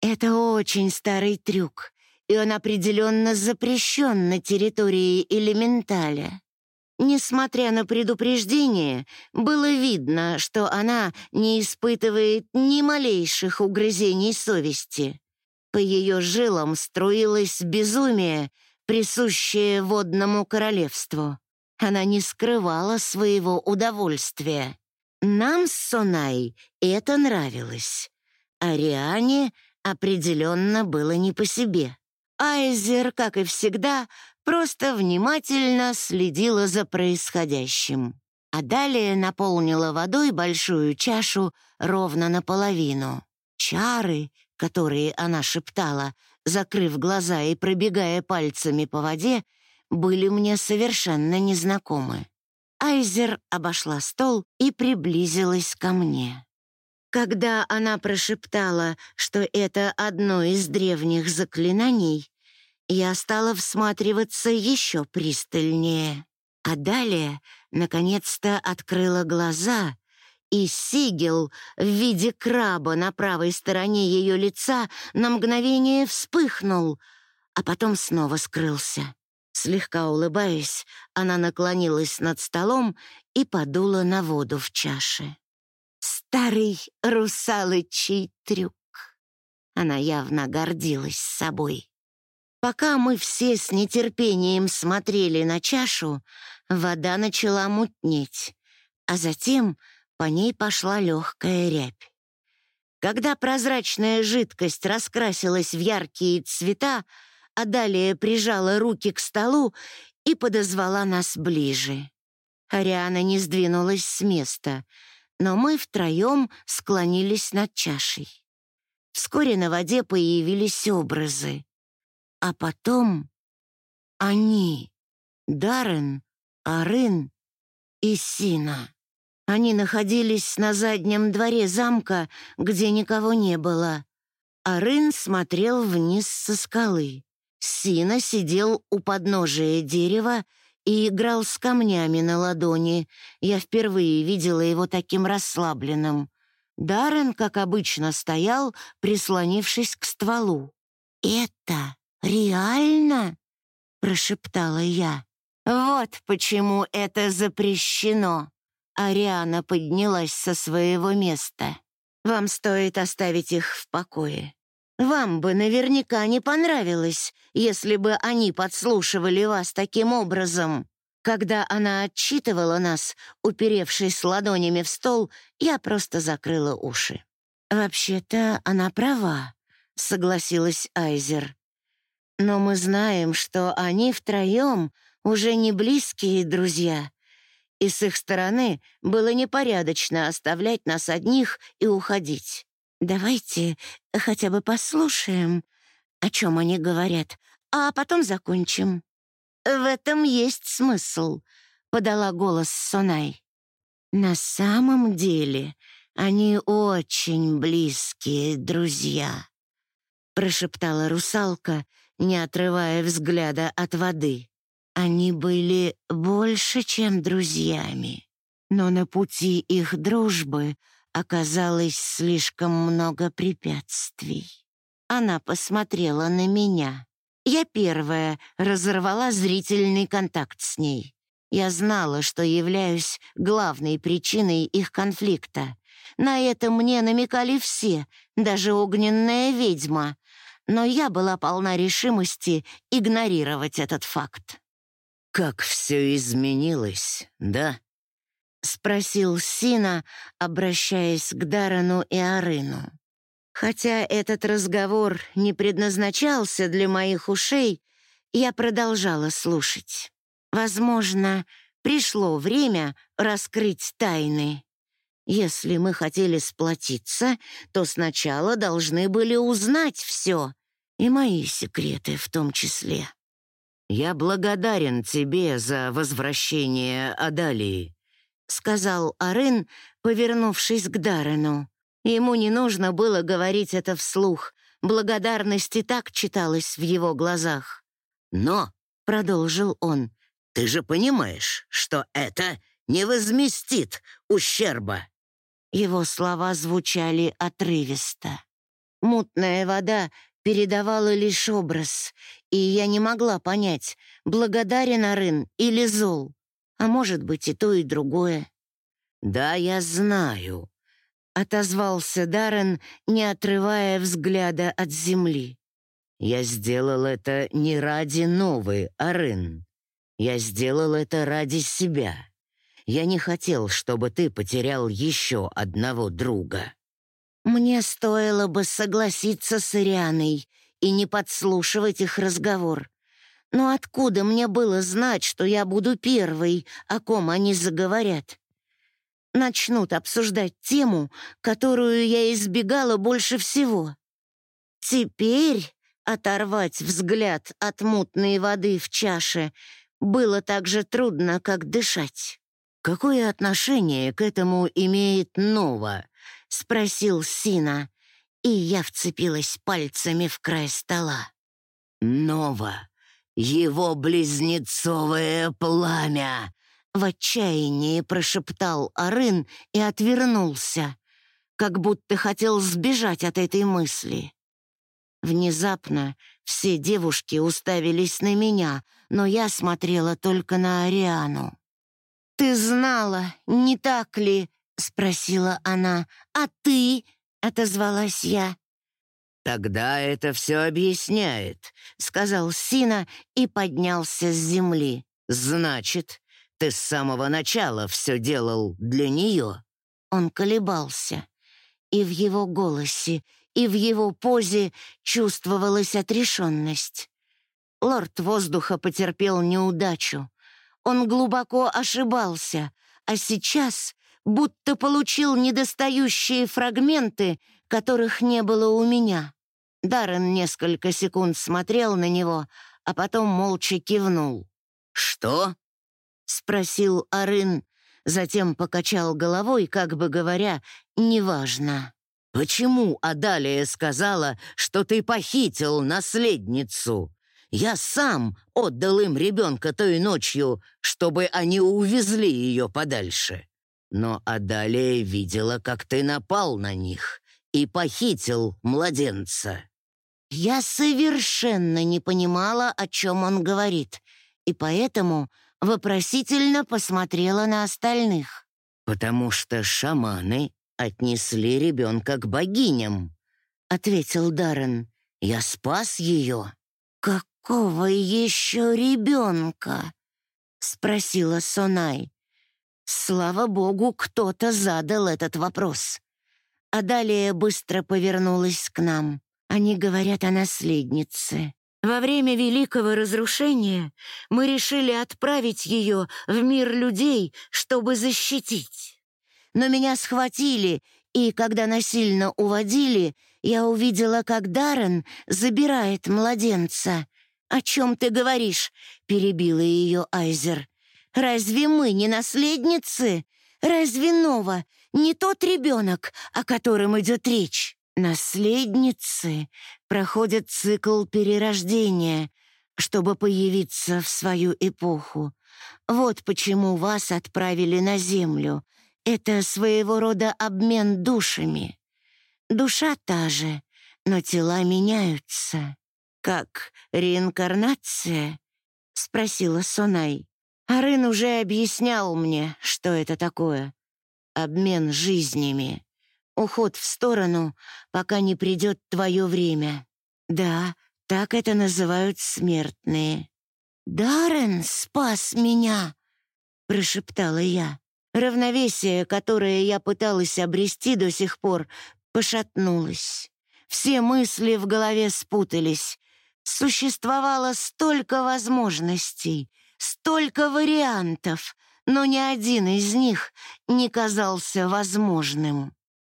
Это очень старый трюк, и он определенно запрещен на территории элементаля. Несмотря на предупреждение, было видно, что она не испытывает ни малейших угрызений совести. По ее жилам струилось безумие, присущее водному королевству. Она не скрывала своего удовольствия. Нам с Сонай это нравилось. Ариане определенно было не по себе. Айзер, как и всегда, просто внимательно следила за происходящим. А далее наполнила водой большую чашу ровно наполовину. Чары, которые она шептала, закрыв глаза и пробегая пальцами по воде, были мне совершенно незнакомы. Айзер обошла стол и приблизилась ко мне. Когда она прошептала, что это одно из древних заклинаний, я стала всматриваться еще пристальнее. А далее, наконец-то, открыла глаза и сигел в виде краба на правой стороне ее лица на мгновение вспыхнул, а потом снова скрылся. Слегка улыбаясь, она наклонилась над столом и подула на воду в чаше. Старый русалычий трюк. Она явно гордилась собой. Пока мы все с нетерпением смотрели на чашу, вода начала мутнеть, а затем по ней пошла легкая рябь. Когда прозрачная жидкость раскрасилась в яркие цвета, а далее прижала руки к столу и подозвала нас ближе. Ариана не сдвинулась с места, но мы втроем склонились над чашей. Вскоре на воде появились образы. А потом они, Даррен, Арын и Сина. Они находились на заднем дворе замка, где никого не было. Арын смотрел вниз со скалы. Сина сидел у подножия дерева и играл с камнями на ладони. Я впервые видела его таким расслабленным. Даррен, как обычно, стоял, прислонившись к стволу. «Это реально?» — прошептала я. «Вот почему это запрещено!» Ариана поднялась со своего места. «Вам стоит оставить их в покое. Вам бы наверняка не понравилось, если бы они подслушивали вас таким образом». Когда она отчитывала нас, уперевшись ладонями в стол, я просто закрыла уши. «Вообще-то она права», — согласилась Айзер. «Но мы знаем, что они втроем уже не близкие друзья, и с их стороны было непорядочно оставлять нас одних и уходить. Давайте хотя бы послушаем, о чем они говорят, а потом закончим. В этом есть смысл, подала голос Сонай. На самом деле они очень близкие друзья. — прошептала русалка, не отрывая взгляда от воды. Они были больше, чем друзьями, но на пути их дружбы оказалось слишком много препятствий. Она посмотрела на меня. Я первая разорвала зрительный контакт с ней. Я знала, что являюсь главной причиной их конфликта. На это мне намекали все, даже огненная ведьма. Но я была полна решимости игнорировать этот факт. «Как все изменилось, да?» — спросил Сина, обращаясь к Дарану и Арыну. Хотя этот разговор не предназначался для моих ушей, я продолжала слушать. Возможно, пришло время раскрыть тайны. Если мы хотели сплотиться, то сначала должны были узнать все, и мои секреты в том числе. «Я благодарен тебе за возвращение Адалии», — сказал Арын, повернувшись к Даррену. Ему не нужно было говорить это вслух. Благодарность и так читалась в его глазах. «Но», — продолжил он, — «ты же понимаешь, что это не возместит ущерба». Его слова звучали отрывисто. Мутная вода передавала лишь образ, и я не могла понять, благодарен Арын или зол, а может быть и то, и другое. «Да, я знаю», — отозвался Даррен, не отрывая взгляда от земли. «Я сделал это не ради новой, Арын. Я сделал это ради себя. Я не хотел, чтобы ты потерял еще одного друга». Мне стоило бы согласиться с Ирианой и не подслушивать их разговор. Но откуда мне было знать, что я буду первой, о ком они заговорят? начнут обсуждать тему, которую я избегала больше всего. Теперь оторвать взгляд от мутной воды в чаше было так же трудно, как дышать. «Какое отношение к этому имеет Нова?» — спросил Сина, и я вцепилась пальцами в край стола. «Нова, его близнецовое пламя!» В отчаянии прошептал Арын и отвернулся, как будто хотел сбежать от этой мысли. Внезапно все девушки уставились на меня, но я смотрела только на Ариану. «Ты знала, не так ли?» — спросила она. «А ты?» — отозвалась я. «Тогда это все объясняет», — сказал Сина и поднялся с земли. «Значит, ты с самого начала все делал для нее». Он колебался. И в его голосе, и в его позе чувствовалась отрешенность. Лорд воздуха потерпел неудачу. Он глубоко ошибался, а сейчас будто получил недостающие фрагменты, которых не было у меня. Даррен несколько секунд смотрел на него, а потом молча кивнул. «Что?» — спросил Арын, затем покачал головой, как бы говоря, «неважно». «Почему Адалия сказала, что ты похитил наследницу? Я сам отдал им ребенка той ночью, чтобы они увезли ее подальше. Но Адалия видела, как ты напал на них и похитил младенца». Я совершенно не понимала, о чем он говорит, и поэтому вопросительно посмотрела на остальных. «Потому что шаманы отнесли ребенка к богиням», — ответил Даррен. «Я спас ее». «Какого еще ребенка?» — спросила Сонай. Слава богу, кто-то задал этот вопрос. А далее быстро повернулась к нам. Они говорят о наследнице. Во время Великого Разрушения мы решили отправить ее в мир людей, чтобы защитить. Но меня схватили, и когда насильно уводили, я увидела, как Даррен забирает младенца. «О чем ты говоришь?» — перебила ее Айзер. «Разве мы не наследницы? Разве Нова не тот ребенок, о котором идет речь?» Наследницы проходят цикл перерождения, чтобы появиться в свою эпоху. Вот почему вас отправили на Землю. Это своего рода обмен душами. Душа та же, но тела меняются. «Как реинкарнация?» — спросила Сонай. Арын уже объяснял мне, что это такое. Обмен жизнями. Уход в сторону, пока не придет твое время. Да, так это называют смертные. «Даррен спас меня!» — прошептала я. Равновесие, которое я пыталась обрести до сих пор, пошатнулось. Все мысли в голове спутались. Существовало столько возможностей, столько вариантов, но ни один из них не казался возможным.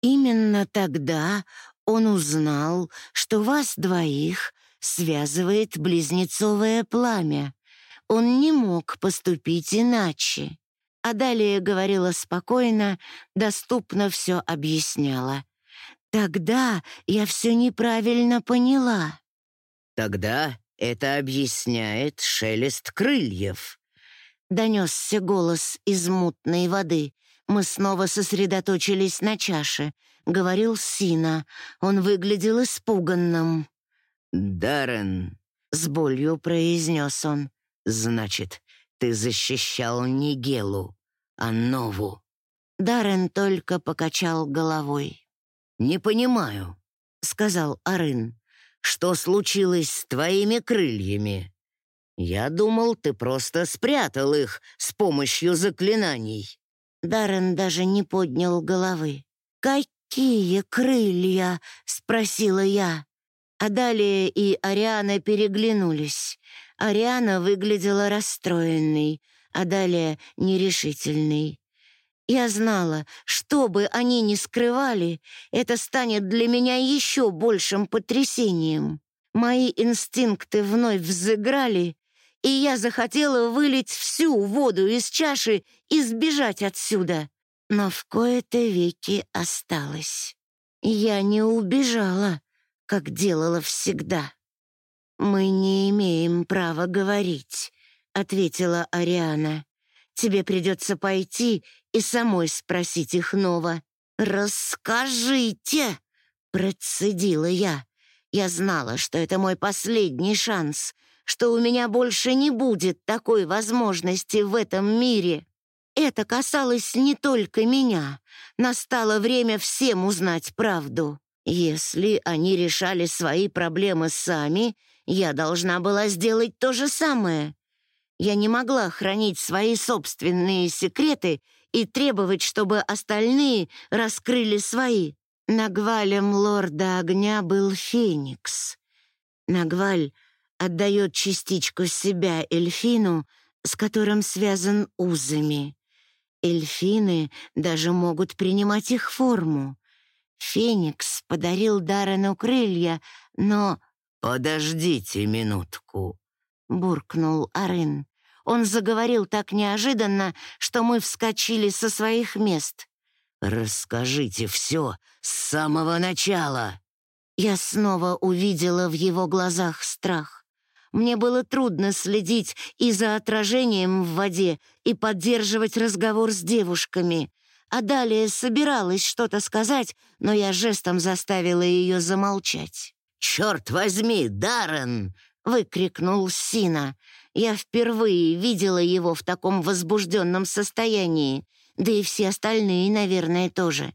Именно тогда он узнал, что вас двоих связывает близнецовое пламя. Он не мог поступить иначе. А далее говорила спокойно, доступно все объясняла. Тогда я все неправильно поняла. Тогда это объясняет шелест крыльев. Донесся голос из мутной воды. Мы снова сосредоточились на чаше. Говорил Сина. Он выглядел испуганным. «Даррен», — с болью произнес он, — «значит, ты защищал не Гелу, а Нову». Даррен только покачал головой. «Не понимаю», — сказал Арын. «Что случилось с твоими крыльями? Я думал, ты просто спрятал их с помощью заклинаний». Даррен даже не поднял головы. «Какие крылья?» — спросила я. А далее и Ариана переглянулись. Ариана выглядела расстроенной, а далее нерешительной. Я знала, что бы они ни скрывали, это станет для меня еще большим потрясением. Мои инстинкты вновь взыграли, и я захотела вылить всю воду из чаши и сбежать отсюда. Но в кои-то веки осталось. Я не убежала как делала всегда. «Мы не имеем права говорить», — ответила Ариана. «Тебе придется пойти и самой спросить их Нова». «Расскажите!» — процедила я. Я знала, что это мой последний шанс, что у меня больше не будет такой возможности в этом мире. Это касалось не только меня. Настало время всем узнать правду. Если они решали свои проблемы сами, я должна была сделать то же самое. Я не могла хранить свои собственные секреты и требовать, чтобы остальные раскрыли свои. Нагвалем лорда огня был Феникс. Нагваль отдает частичку себя Эльфину, с которым связан узами. Эльфины даже могут принимать их форму. Феникс подарил Даррену крылья, но... «Подождите минутку», — буркнул Арын. Он заговорил так неожиданно, что мы вскочили со своих мест. «Расскажите все с самого начала». Я снова увидела в его глазах страх. Мне было трудно следить и за отражением в воде, и поддерживать разговор с девушками — а далее собиралась что-то сказать, но я жестом заставила ее замолчать. «Черт возьми, Даррен!» — выкрикнул Сина. Я впервые видела его в таком возбужденном состоянии, да и все остальные, наверное, тоже.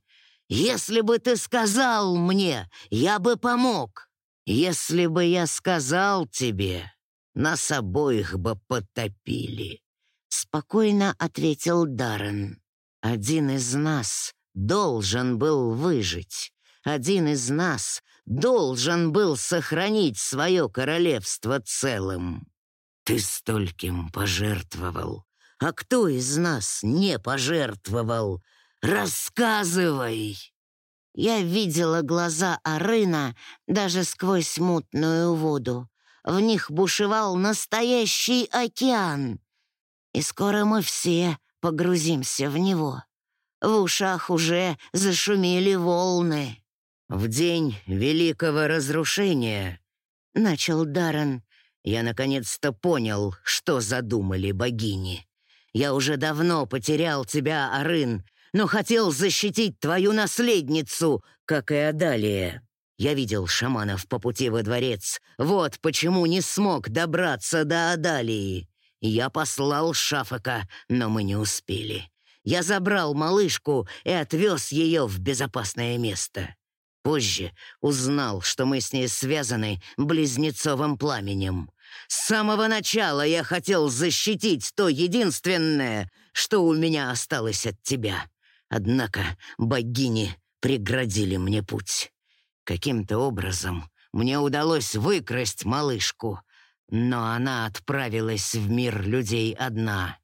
«Если бы ты сказал мне, я бы помог. Если бы я сказал тебе, нас обоих бы потопили», — спокойно ответил Даррен. Один из нас должен был выжить. Один из нас должен был сохранить свое королевство целым. Ты стольким пожертвовал. А кто из нас не пожертвовал? Рассказывай!» Я видела глаза Арына даже сквозь мутную воду. В них бушевал настоящий океан. И скоро мы все погрузимся в него. В ушах уже зашумели волны. В день великого разрушения, — начал Даррен, — я наконец-то понял, что задумали богини. Я уже давно потерял тебя, Арын, но хотел защитить твою наследницу, как и Адалия. Я видел шаманов по пути во дворец. Вот почему не смог добраться до Адалии. Я послал Шафака, но мы не успели. Я забрал малышку и отвез ее в безопасное место. Позже узнал, что мы с ней связаны близнецовым пламенем. С самого начала я хотел защитить то единственное, что у меня осталось от тебя. Однако богини преградили мне путь. Каким-то образом мне удалось выкрасть малышку, но она отправилась в мир людей одна.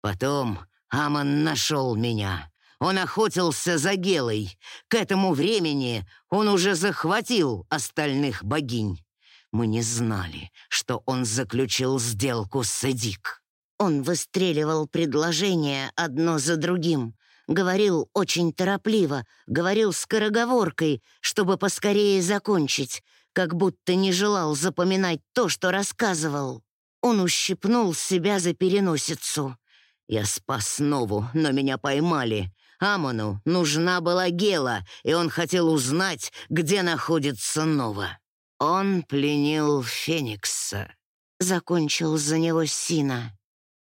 Потом Амон нашел меня. Он охотился за Гелой. К этому времени он уже захватил остальных богинь. Мы не знали, что он заключил сделку с Эдик. Он выстреливал предложения одно за другим, говорил очень торопливо, говорил скороговоркой, чтобы поскорее закончить, как будто не желал запоминать то, что рассказывал. Он ущипнул себя за переносицу. Я спас Нову, но меня поймали. Амону нужна была Гела, и он хотел узнать, где находится Нова. Он пленил Феникса. Закончил за него Сина.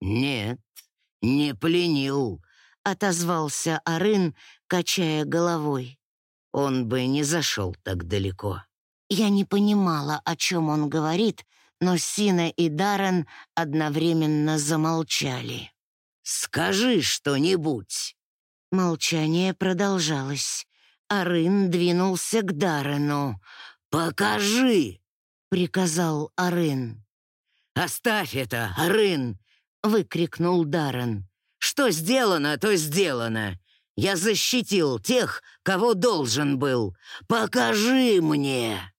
«Нет, не пленил», — отозвался Арын, качая головой. «Он бы не зашел так далеко». Я не понимала, о чем он говорит, но Сина и Даррен одновременно замолчали. «Скажи что-нибудь!» Молчание продолжалось. Арын двинулся к Даррену. «Покажи!» — приказал Арын. «Оставь это, Арын!» — выкрикнул Даррен. «Что сделано, то сделано. Я защитил тех, кого должен был. Покажи мне!»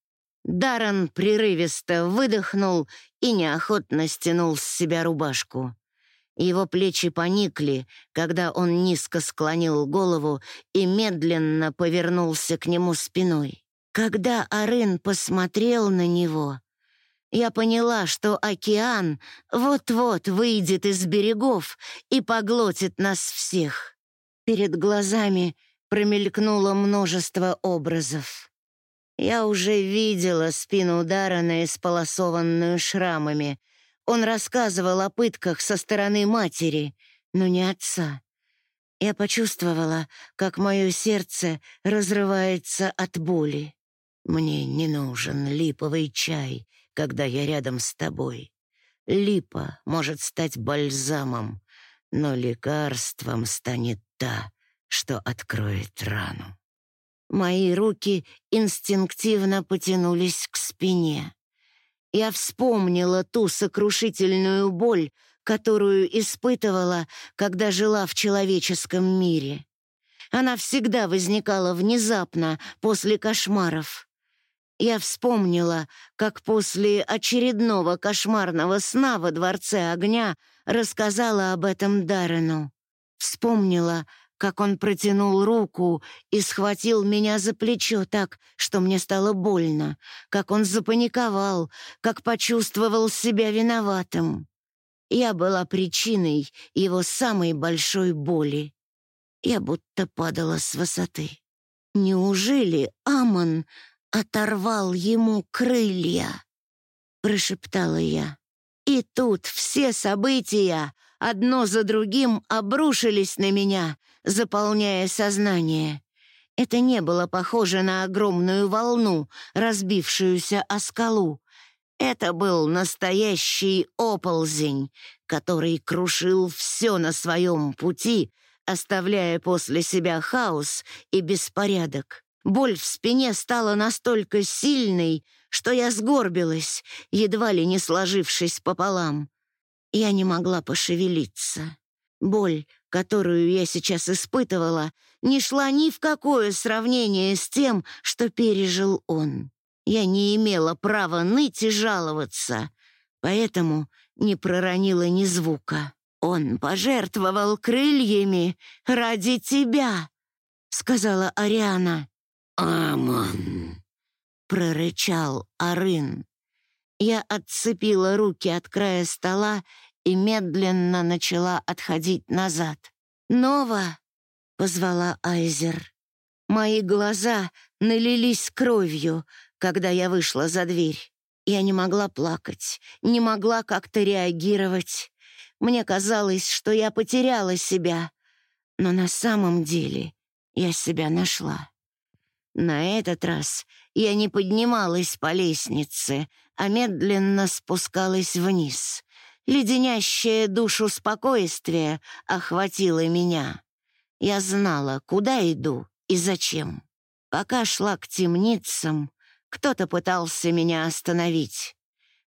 Даррен прерывисто выдохнул и неохотно стянул с себя рубашку. Его плечи поникли, когда он низко склонил голову и медленно повернулся к нему спиной. Когда Арын посмотрел на него, я поняла, что океан вот-вот выйдет из берегов и поглотит нас всех. Перед глазами промелькнуло множество образов. Я уже видела спину Дарана, исполосованную шрамами. Он рассказывал о пытках со стороны матери, но не отца. Я почувствовала, как мое сердце разрывается от боли. Мне не нужен липовый чай, когда я рядом с тобой. Липа может стать бальзамом, но лекарством станет та, что откроет рану. Мои руки инстинктивно потянулись к спине. Я вспомнила ту сокрушительную боль, которую испытывала, когда жила в человеческом мире. Она всегда возникала внезапно, после кошмаров. Я вспомнила, как после очередного кошмарного сна во Дворце Огня рассказала об этом Даррену. Вспомнила, как он протянул руку и схватил меня за плечо так, что мне стало больно, как он запаниковал, как почувствовал себя виноватым. Я была причиной его самой большой боли. Я будто падала с высоты. Неужели Амон оторвал ему крылья? Прошептала я. И тут все события одно за другим обрушились на меня, заполняя сознание. Это не было похоже на огромную волну, разбившуюся о скалу. Это был настоящий оползень, который крушил все на своем пути, оставляя после себя хаос и беспорядок. Боль в спине стала настолько сильной, что я сгорбилась, едва ли не сложившись пополам. Я не могла пошевелиться. Боль, которую я сейчас испытывала, не шла ни в какое сравнение с тем, что пережил он. Я не имела права ныть и жаловаться, поэтому не проронила ни звука. «Он пожертвовал крыльями ради тебя», — сказала Ариана. «Амон!» — прорычал Арын. Я отцепила руки от края стола и медленно начала отходить назад. «Нова!» — позвала Айзер. Мои глаза налились кровью, когда я вышла за дверь. Я не могла плакать, не могла как-то реагировать. Мне казалось, что я потеряла себя, но на самом деле я себя нашла. На этот раз я не поднималась по лестнице, а медленно спускалась вниз. Леденящее душу спокойствие охватило меня. Я знала, куда иду и зачем. Пока шла к темницам, кто-то пытался меня остановить.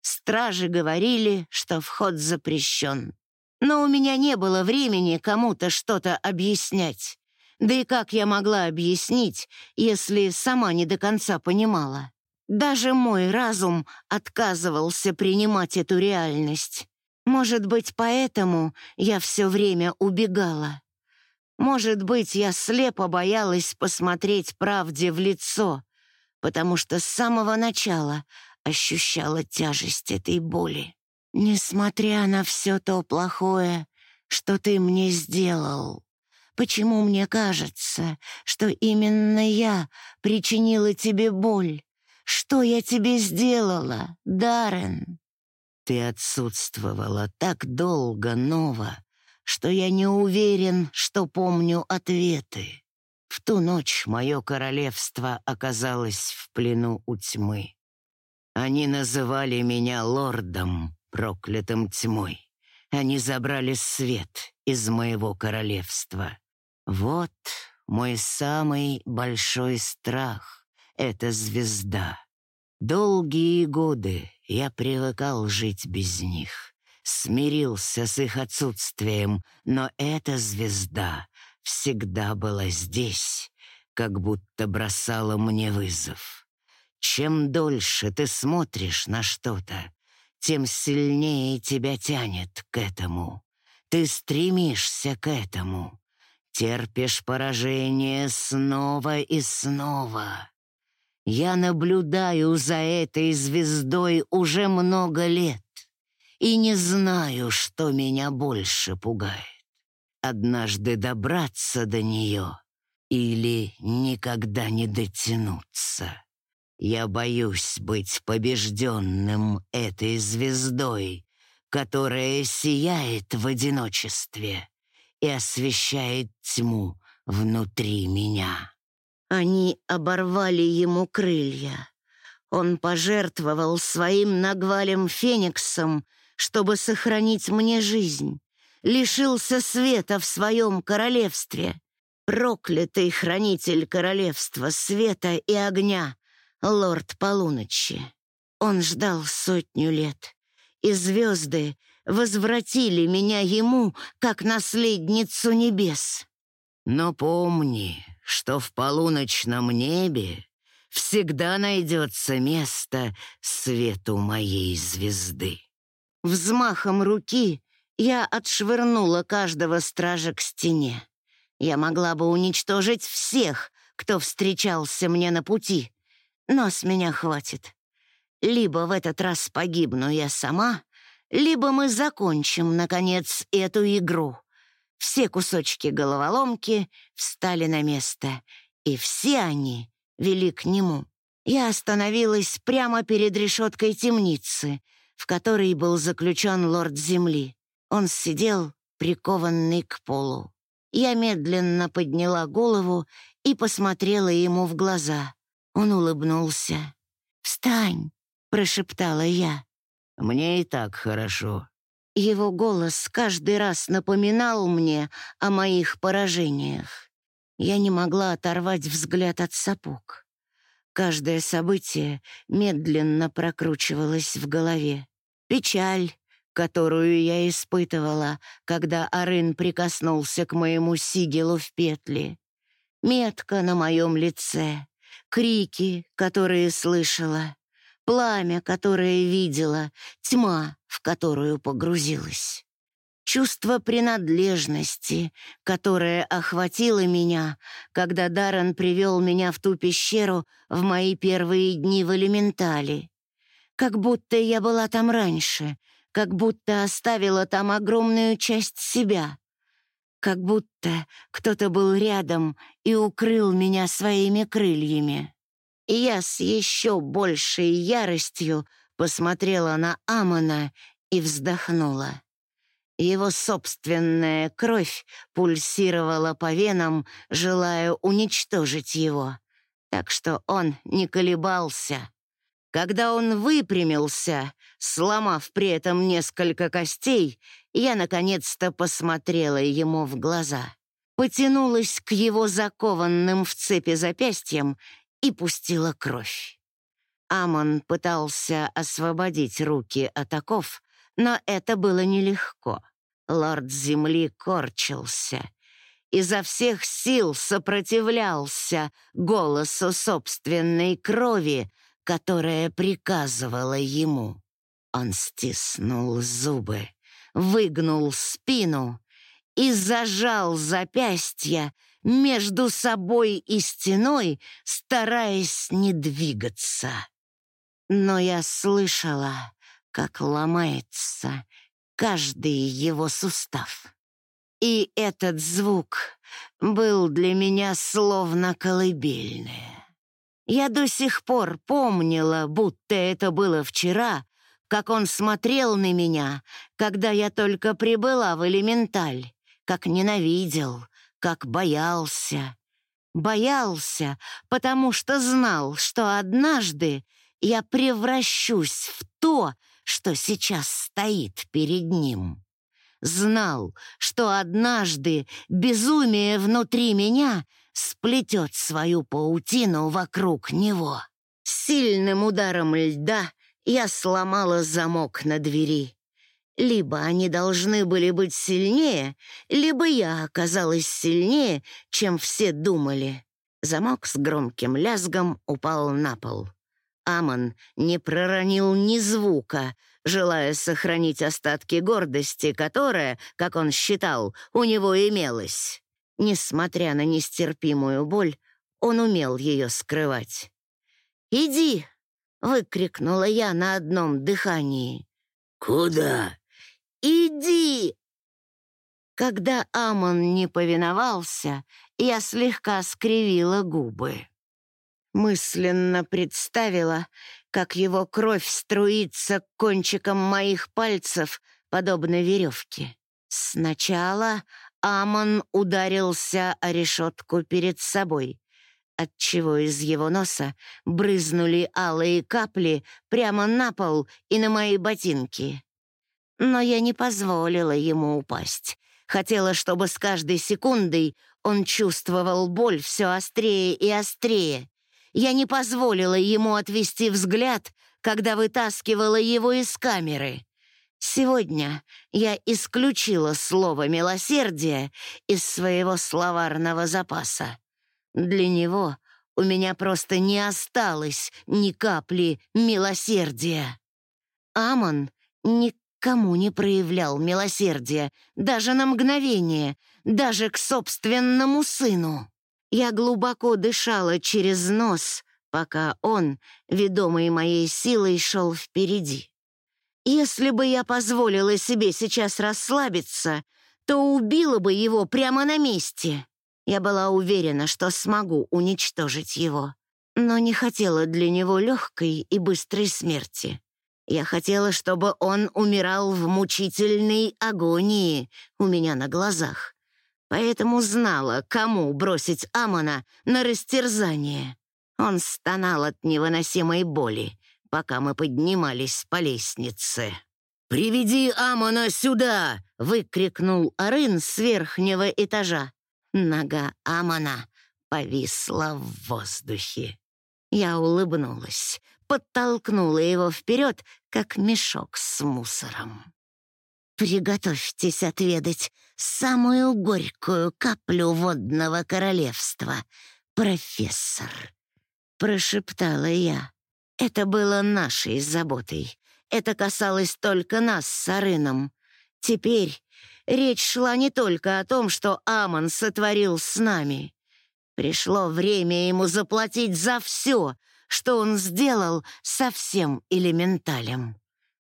Стражи говорили, что вход запрещен. Но у меня не было времени кому-то что-то объяснять. Да и как я могла объяснить, если сама не до конца понимала? Даже мой разум отказывался принимать эту реальность. Может быть, поэтому я все время убегала. Может быть, я слепо боялась посмотреть правде в лицо, потому что с самого начала ощущала тяжесть этой боли. Несмотря на все то плохое, что ты мне сделал, почему мне кажется, что именно я причинила тебе боль? Что я тебе сделала, Даррен? Ты отсутствовала так долго, Нова, что я не уверен, что помню ответы. В ту ночь мое королевство оказалось в плену у тьмы. Они называли меня лордом, проклятым тьмой. Они забрали свет из моего королевства. Вот мой самый большой страх — это звезда. Долгие годы я привыкал жить без них, смирился с их отсутствием, но эта звезда всегда была здесь, как будто бросала мне вызов. Чем дольше ты смотришь на что-то, тем сильнее тебя тянет к этому. Ты стремишься к этому. Терпишь поражение снова и снова. Я наблюдаю за этой звездой уже много лет и не знаю, что меня больше пугает. Однажды добраться до нее или никогда не дотянуться. Я боюсь быть побежденным этой звездой, которая сияет в одиночестве и освещает тьму внутри меня. Они оборвали ему крылья. Он пожертвовал своим нагвалем фениксом, чтобы сохранить мне жизнь. Лишился света в своем королевстве. Проклятый хранитель королевства света и огня лорд полуночи. Он ждал сотню лет, и звезды возвратили меня ему, как наследницу небес. Но помни, что в полуночном небе всегда найдется место свету моей звезды. Взмахом руки я отшвырнула каждого стража к стене. Я могла бы уничтожить всех, кто встречался мне на пути, но с меня хватит. Либо в этот раз погибну я сама, либо мы закончим, наконец, эту игру. Все кусочки головоломки встали на место, и все они вели к нему. Я остановилась прямо перед решеткой темницы, в которой был заключен лорд Земли. Он сидел, прикованный к полу. Я медленно подняла голову и посмотрела ему в глаза. Он улыбнулся. «Встань!» — прошептала я. «Мне и так хорошо». Его голос каждый раз напоминал мне о моих поражениях. Я не могла оторвать взгляд от сапог. Каждое событие медленно прокручивалось в голове. Печаль, которую я испытывала, когда Арын прикоснулся к моему сигелу в петли. Метка на моем лице, крики, которые слышала, пламя, которое видела, тьма, в которую погрузилась. чувство принадлежности, которое охватило меня, когда Даррен привел меня в ту пещеру в мои первые дни в элементале. Как будто я была там раньше, как будто оставила там огромную часть себя, как будто кто-то был рядом и укрыл меня своими крыльями. И я с еще большей яростью посмотрела на Амона и вздохнула. Его собственная кровь пульсировала по венам, желая уничтожить его. Так что он не колебался. Когда он выпрямился, сломав при этом несколько костей, я наконец-то посмотрела ему в глаза. Потянулась к его закованным в цепи запястьям и пустила кровь. Амон пытался освободить руки от оков, но это было нелегко. Лорд Земли корчился. Изо всех сил сопротивлялся голосу собственной крови, которая приказывала ему. Он стиснул зубы, выгнул спину и зажал запястья между собой и стеной, стараясь не двигаться. Но я слышала, как ломается каждый его сустав. И этот звук был для меня словно колыбельное. Я до сих пор помнила, будто это было вчера, как он смотрел на меня, когда я только прибыла в элементаль, как ненавидел, как боялся. Боялся, потому что знал, что однажды я превращусь в то, что сейчас стоит перед ним. Знал, что однажды безумие внутри меня сплетет свою паутину вокруг него. Сильным ударом льда я сломала замок на двери. Либо они должны были быть сильнее, либо я оказалась сильнее, чем все думали. Замок с громким лязгом упал на пол. Амон не проронил ни звука, желая сохранить остатки гордости, которая, как он считал, у него имелась. Несмотря на нестерпимую боль, он умел ее скрывать. «Иди!» — выкрикнула я на одном дыхании. «Куда?» «Иди!» Когда Амон не повиновался, я слегка скривила губы. Мысленно представила, как его кровь струится кончиком моих пальцев, подобно веревке. Сначала Амон ударился о решетку перед собой, отчего из его носа брызнули алые капли прямо на пол и на мои ботинки. Но я не позволила ему упасть. Хотела, чтобы с каждой секундой он чувствовал боль все острее и острее. Я не позволила ему отвести взгляд, когда вытаскивала его из камеры. Сегодня я исключила слово «милосердие» из своего словарного запаса. Для него у меня просто не осталось ни капли милосердия. Амон никому не проявлял милосердия, даже на мгновение, даже к собственному сыну. Я глубоко дышала через нос, пока он, ведомый моей силой, шел впереди. Если бы я позволила себе сейчас расслабиться, то убила бы его прямо на месте. Я была уверена, что смогу уничтожить его, но не хотела для него легкой и быстрой смерти. Я хотела, чтобы он умирал в мучительной агонии у меня на глазах поэтому знала, кому бросить Амона на растерзание. Он стонал от невыносимой боли, пока мы поднимались по лестнице. «Приведи Амона сюда!» — выкрикнул Арын с верхнего этажа. Нога Амона повисла в воздухе. Я улыбнулась, подтолкнула его вперед, как мешок с мусором. «Приготовьтесь отведать самую горькую каплю водного королевства, профессор», — прошептала я. Это было нашей заботой. Это касалось только нас с Арыном. Теперь речь шла не только о том, что Амон сотворил с нами. Пришло время ему заплатить за все, что он сделал со всем элементалем.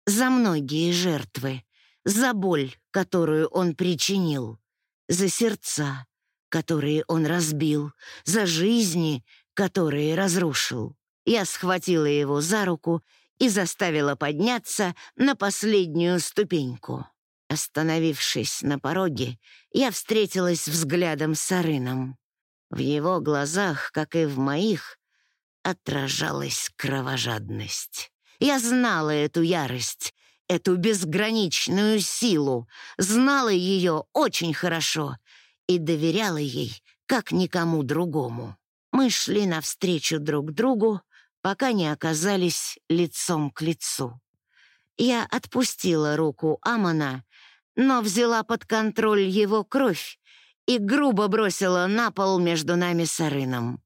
За многие жертвы, за боль, которую он причинил, за сердца, которые он разбил, за жизни, которые разрушил. Я схватила его за руку и заставила подняться на последнюю ступеньку. Остановившись на пороге, я встретилась взглядом с Арыном. В его глазах, как и в моих, отражалась кровожадность. Я знала эту ярость, эту безграничную силу, знала ее очень хорошо и доверяла ей, как никому другому. Мы шли навстречу друг другу, пока не оказались лицом к лицу. Я отпустила руку Амона, но взяла под контроль его кровь и грубо бросила на пол между нами с Арыном.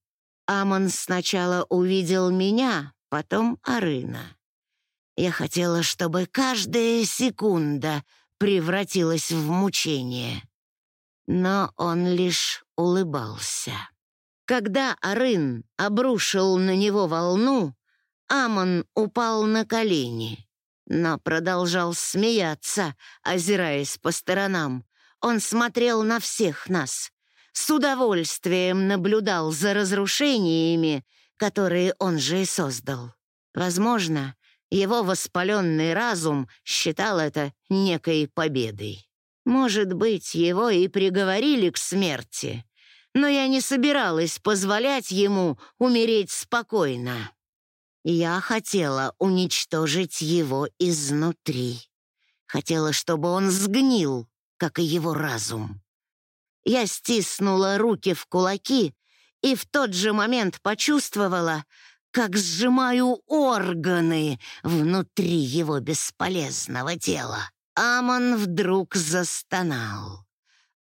Амон сначала увидел меня, потом Арына. Я хотела, чтобы каждая секунда превратилась в мучение. Но он лишь улыбался. Когда Арын обрушил на него волну, Амон упал на колени, но продолжал смеяться, озираясь по сторонам. Он смотрел на всех нас, с удовольствием наблюдал за разрушениями, которые он же и создал. Возможно, его воспаленный разум считал это некой победой. Может быть, его и приговорили к смерти, но я не собиралась позволять ему умереть спокойно. Я хотела уничтожить его изнутри. Хотела, чтобы он сгнил, как и его разум. Я стиснула руки в кулаки и в тот же момент почувствовала, как сжимаю органы внутри его бесполезного тела. Амон вдруг застонал.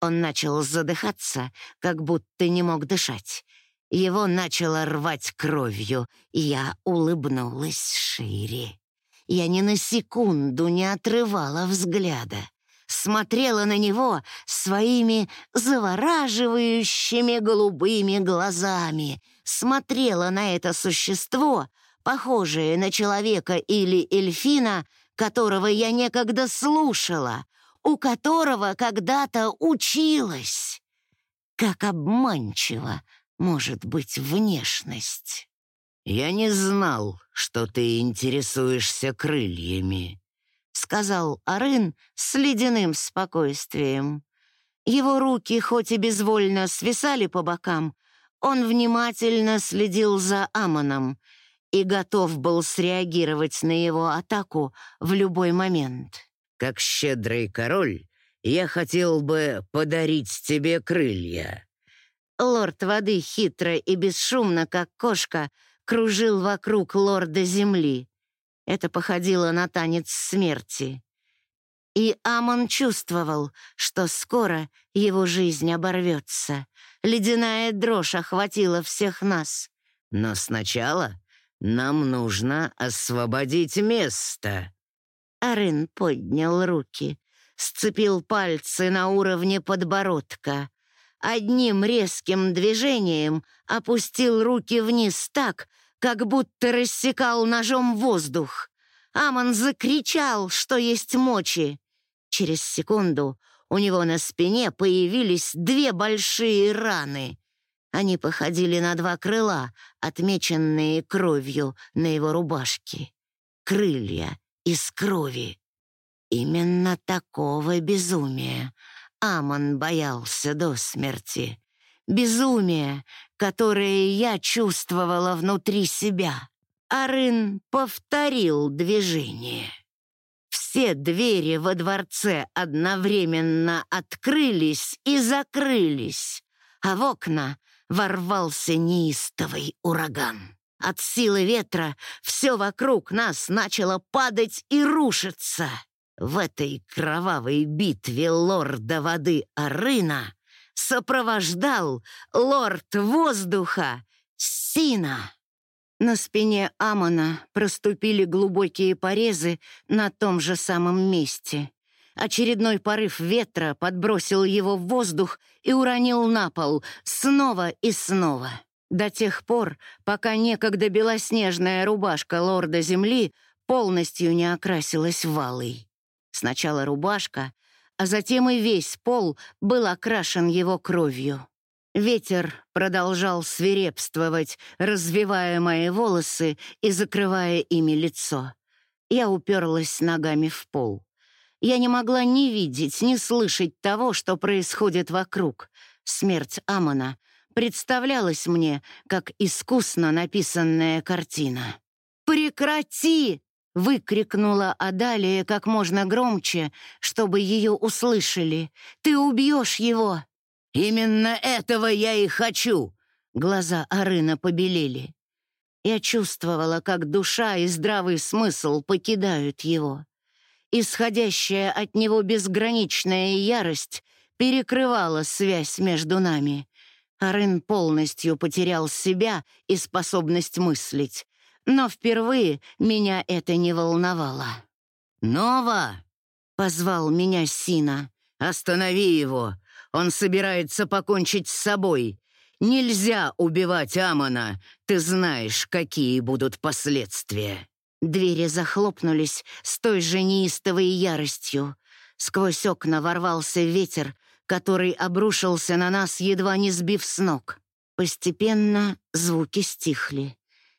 Он начал задыхаться, как будто не мог дышать. Его начало рвать кровью, и я улыбнулась шире. Я ни на секунду не отрывала взгляда. Смотрела на него своими завораживающими голубыми глазами. Смотрела на это существо, похожее на человека или эльфина, которого я некогда слушала, у которого когда-то училась. Как обманчиво может быть внешность. «Я не знал, что ты интересуешься крыльями», — сказал Арын с ледяным спокойствием. Его руки, хоть и безвольно свисали по бокам, он внимательно следил за Амоном и готов был среагировать на его атаку в любой момент. Как щедрый король, я хотел бы подарить тебе крылья». Лорд воды хитро и бесшумно, как кошка, кружил вокруг лорда земли. Это походило на танец смерти. И Амон чувствовал, что скоро его жизнь оборвется. Ледяная дрожь охватила всех нас. «Но сначала нам нужно освободить место», Арин поднял руки, сцепил пальцы на уровне подбородка. Одним резким движением опустил руки вниз так, как будто рассекал ножом воздух. Амон закричал, что есть мочи. Через секунду у него на спине появились две большие раны. Они походили на два крыла, отмеченные кровью на его рубашке. Крылья из крови. Именно такого безумия Амон боялся до смерти. Безумие, которое я чувствовала внутри себя. Арын повторил движение. Все двери во дворце одновременно открылись и закрылись, а в окна ворвался неистовый ураган. От силы ветра все вокруг нас начало падать и рушиться. В этой кровавой битве лорда воды Арына сопровождал лорд воздуха Сина. На спине Амона проступили глубокие порезы на том же самом месте. Очередной порыв ветра подбросил его в воздух и уронил на пол снова и снова. До тех пор, пока некогда белоснежная рубашка лорда Земли полностью не окрасилась валой. Сначала рубашка, а затем и весь пол был окрашен его кровью. Ветер продолжал свирепствовать, развивая мои волосы и закрывая ими лицо. Я уперлась ногами в пол. Я не могла ни видеть, ни слышать того, что происходит вокруг. Смерть Амона представлялась мне как искусно написанная картина. «Прекрати!» — выкрикнула Адалия как можно громче, чтобы ее услышали. «Ты убьешь его!» «Именно этого я и хочу!» Глаза Арына побелели. Я чувствовала, как душа и здравый смысл покидают его. Исходящая от него безграничная ярость перекрывала связь между нами. Арын полностью потерял себя и способность мыслить. Но впервые меня это не волновало. «Нова!» — позвал меня Сина. «Останови его! Он собирается покончить с собой. Нельзя убивать Амона. Ты знаешь, какие будут последствия». Двери захлопнулись с той же неистовой яростью. Сквозь окна ворвался ветер, который обрушился на нас, едва не сбив с ног. Постепенно звуки стихли.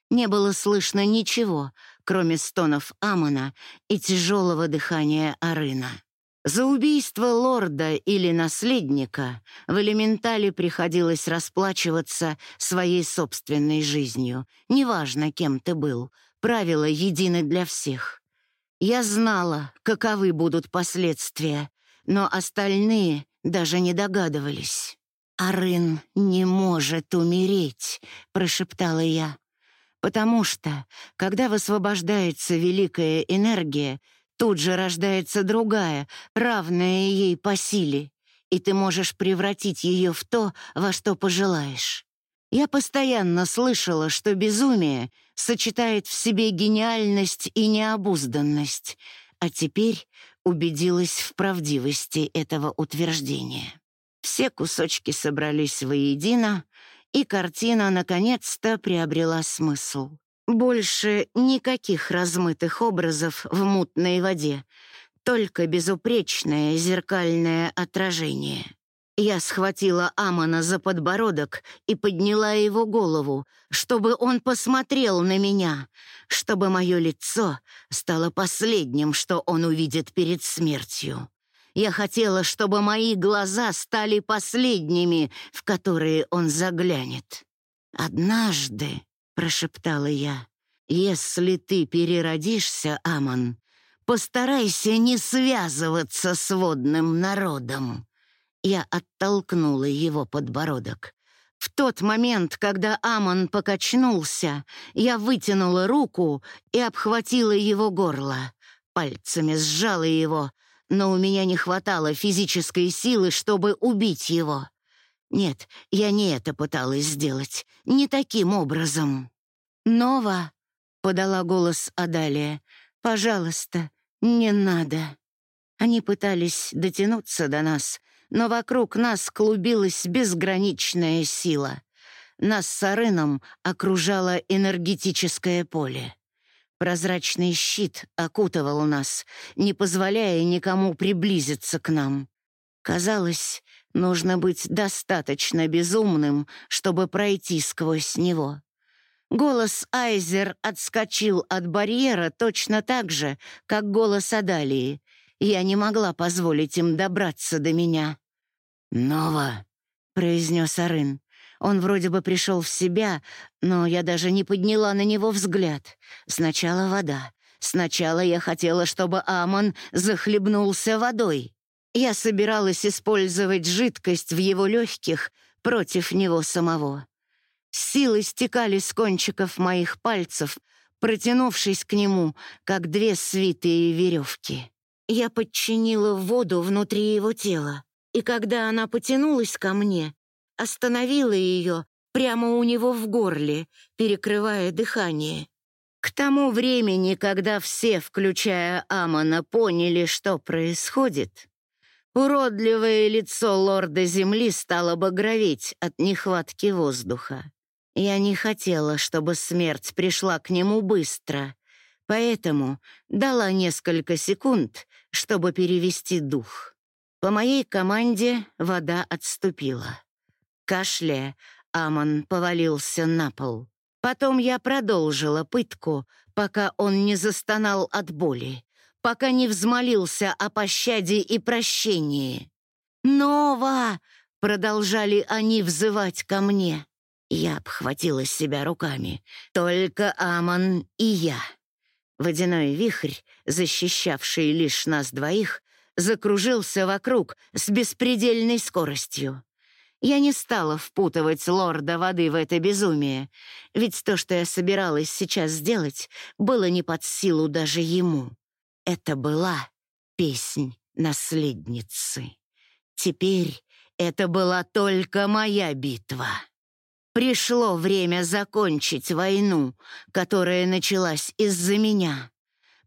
Не было слышно ничего, кроме стонов Амона и тяжелого дыхания Арына. За убийство лорда или наследника в элементале приходилось расплачиваться своей собственной жизнью. Неважно, кем ты был, правила едины для всех. Я знала, каковы будут последствия, но остальные даже не догадывались. «Арын не может умереть», — прошептала я. «Потому что, когда высвобождается великая энергия, Тут же рождается другая, равная ей по силе, и ты можешь превратить ее в то, во что пожелаешь. Я постоянно слышала, что безумие сочетает в себе гениальность и необузданность, а теперь убедилась в правдивости этого утверждения. Все кусочки собрались воедино, и картина наконец-то приобрела смысл. Больше никаких размытых образов в мутной воде, только безупречное зеркальное отражение. Я схватила Амона за подбородок и подняла его голову, чтобы он посмотрел на меня, чтобы мое лицо стало последним, что он увидит перед смертью. Я хотела, чтобы мои глаза стали последними, в которые он заглянет. Однажды — прошептала я. «Если ты переродишься, Амон, постарайся не связываться с водным народом». Я оттолкнула его подбородок. В тот момент, когда Амон покачнулся, я вытянула руку и обхватила его горло. Пальцами сжала его, но у меня не хватало физической силы, чтобы убить его. Нет, я не это пыталась сделать. Не таким образом. «Нова», — подала голос Адалия, — «пожалуйста, не надо». Они пытались дотянуться до нас, но вокруг нас клубилась безграничная сила. Нас с Арыном окружало энергетическое поле. Прозрачный щит окутывал нас, не позволяя никому приблизиться к нам. Казалось, Нужно быть достаточно безумным, чтобы пройти сквозь него. Голос Айзер отскочил от барьера точно так же, как голос Адалии. Я не могла позволить им добраться до меня. «Нова», — произнес Арын. Он вроде бы пришел в себя, но я даже не подняла на него взгляд. Сначала вода. Сначала я хотела, чтобы Амон захлебнулся водой. Я собиралась использовать жидкость в его легких против него самого. Силы стекали с кончиков моих пальцев, протянувшись к нему, как две свитые веревки. Я подчинила воду внутри его тела, и когда она потянулась ко мне, остановила ее прямо у него в горле, перекрывая дыхание. К тому времени, когда все, включая Амона, поняли, что происходит, уродливое лицо лорда Земли стало багроветь от нехватки воздуха. Я не хотела, чтобы смерть пришла к нему быстро, поэтому дала несколько секунд, чтобы перевести дух. По моей команде вода отступила. Кашляя, Амон повалился на пол. Потом я продолжила пытку, пока он не застонал от боли, пока не взмолился о пощаде и прощении. «Нова!» — продолжали они взывать ко мне. Я обхватила себя руками. Только Амон и я. Водяной вихрь, защищавший лишь нас двоих, закружился вокруг с беспредельной скоростью. Я не стала впутывать лорда воды в это безумие, ведь то, что я собиралась сейчас сделать, было не под силу даже ему. Это была песнь наследницы. Теперь это была только моя битва. Пришло время закончить войну, которая началась из-за меня.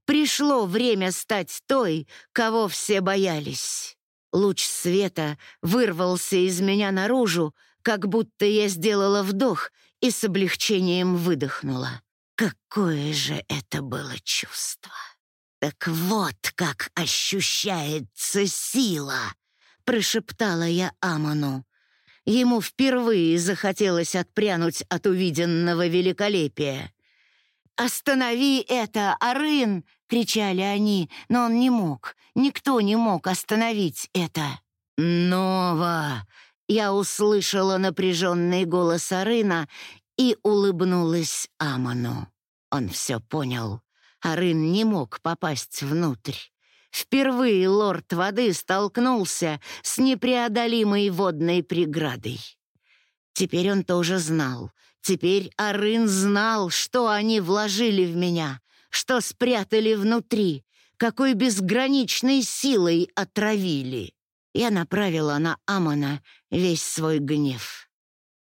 Пришло время стать той, кого все боялись. Луч света вырвался из меня наружу, как будто я сделала вдох и с облегчением выдохнула. Какое же это было чувство! «Так вот как ощущается сила!» — прошептала я Амону. Ему впервые захотелось отпрянуть от увиденного великолепия. «Останови это, Арын!» — кричали они, но он не мог. Никто не мог остановить это. «Нова!» — я услышала напряженный голос Арына и улыбнулась Аману. Он все понял. Арын не мог попасть внутрь. Впервые лорд воды столкнулся с непреодолимой водной преградой. Теперь он тоже знал. Теперь Арын знал, что они вложили в меня, что спрятали внутри, какой безграничной силой отравили. Я направила на Амона весь свой гнев.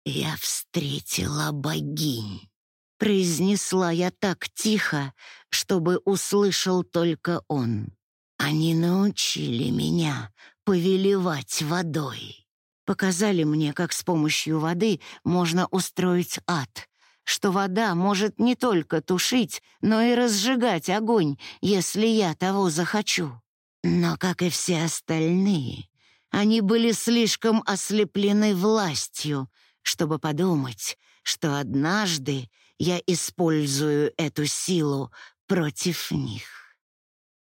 «Я встретила богинь», — произнесла я так тихо, чтобы услышал только он. «Они научили меня повелевать водой. Показали мне, как с помощью воды можно устроить ад, что вода может не только тушить, но и разжигать огонь, если я того захочу. Но, как и все остальные, они были слишком ослеплены властью, чтобы подумать, что однажды я использую эту силу против них.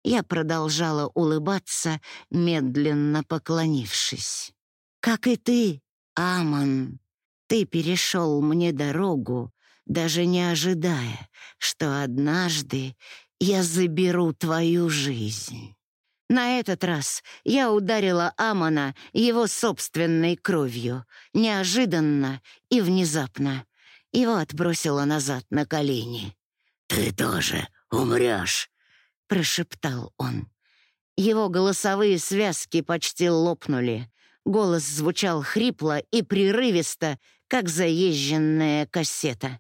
Я продолжала улыбаться, медленно поклонившись. «Как и ты, Амон, ты перешел мне дорогу, даже не ожидая, что однажды я заберу твою жизнь. На этот раз я ударила Амона его собственной кровью, неожиданно и внезапно. Его отбросила назад на колени. «Ты тоже умрешь», — прошептал он. Его голосовые связки почти лопнули. Голос звучал хрипло и прерывисто, как заезженная кассета.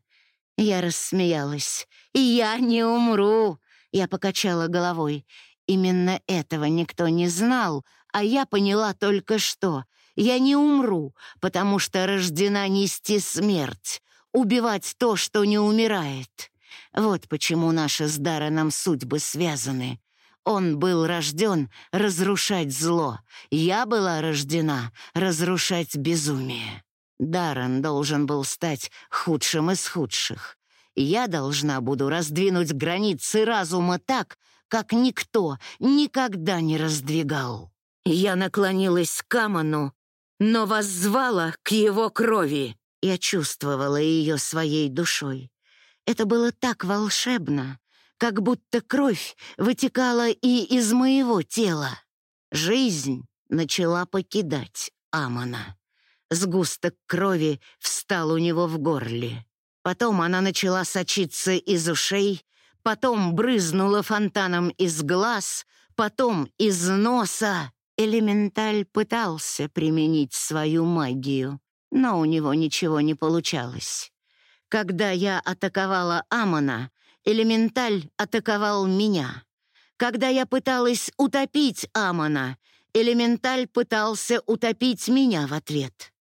Я рассмеялась. «Я не умру!» Я покачала головой. Именно этого никто не знал, а я поняла только что. Я не умру, потому что рождена нести смерть, убивать то, что не умирает. Вот почему наши с Дарреном судьбы связаны. Он был рожден разрушать зло. Я была рождена разрушать безумие. Даррен должен был стать худшим из худших. Я должна буду раздвинуть границы разума так, как никто никогда не раздвигал. Я наклонилась к Амону, но воззвала к его крови. Я чувствовала ее своей душой. Это было так волшебно, как будто кровь вытекала и из моего тела. Жизнь начала покидать Амона. Сгусток крови встал у него в горле. Потом она начала сочиться из ушей, потом брызнула фонтаном из глаз, потом из носа. Элементаль пытался применить свою магию, но у него ничего не получалось. Когда я атаковала Амона, элементаль атаковал меня. Когда я пыталась утопить Амона, элементаль пытался утопить меня в ответ.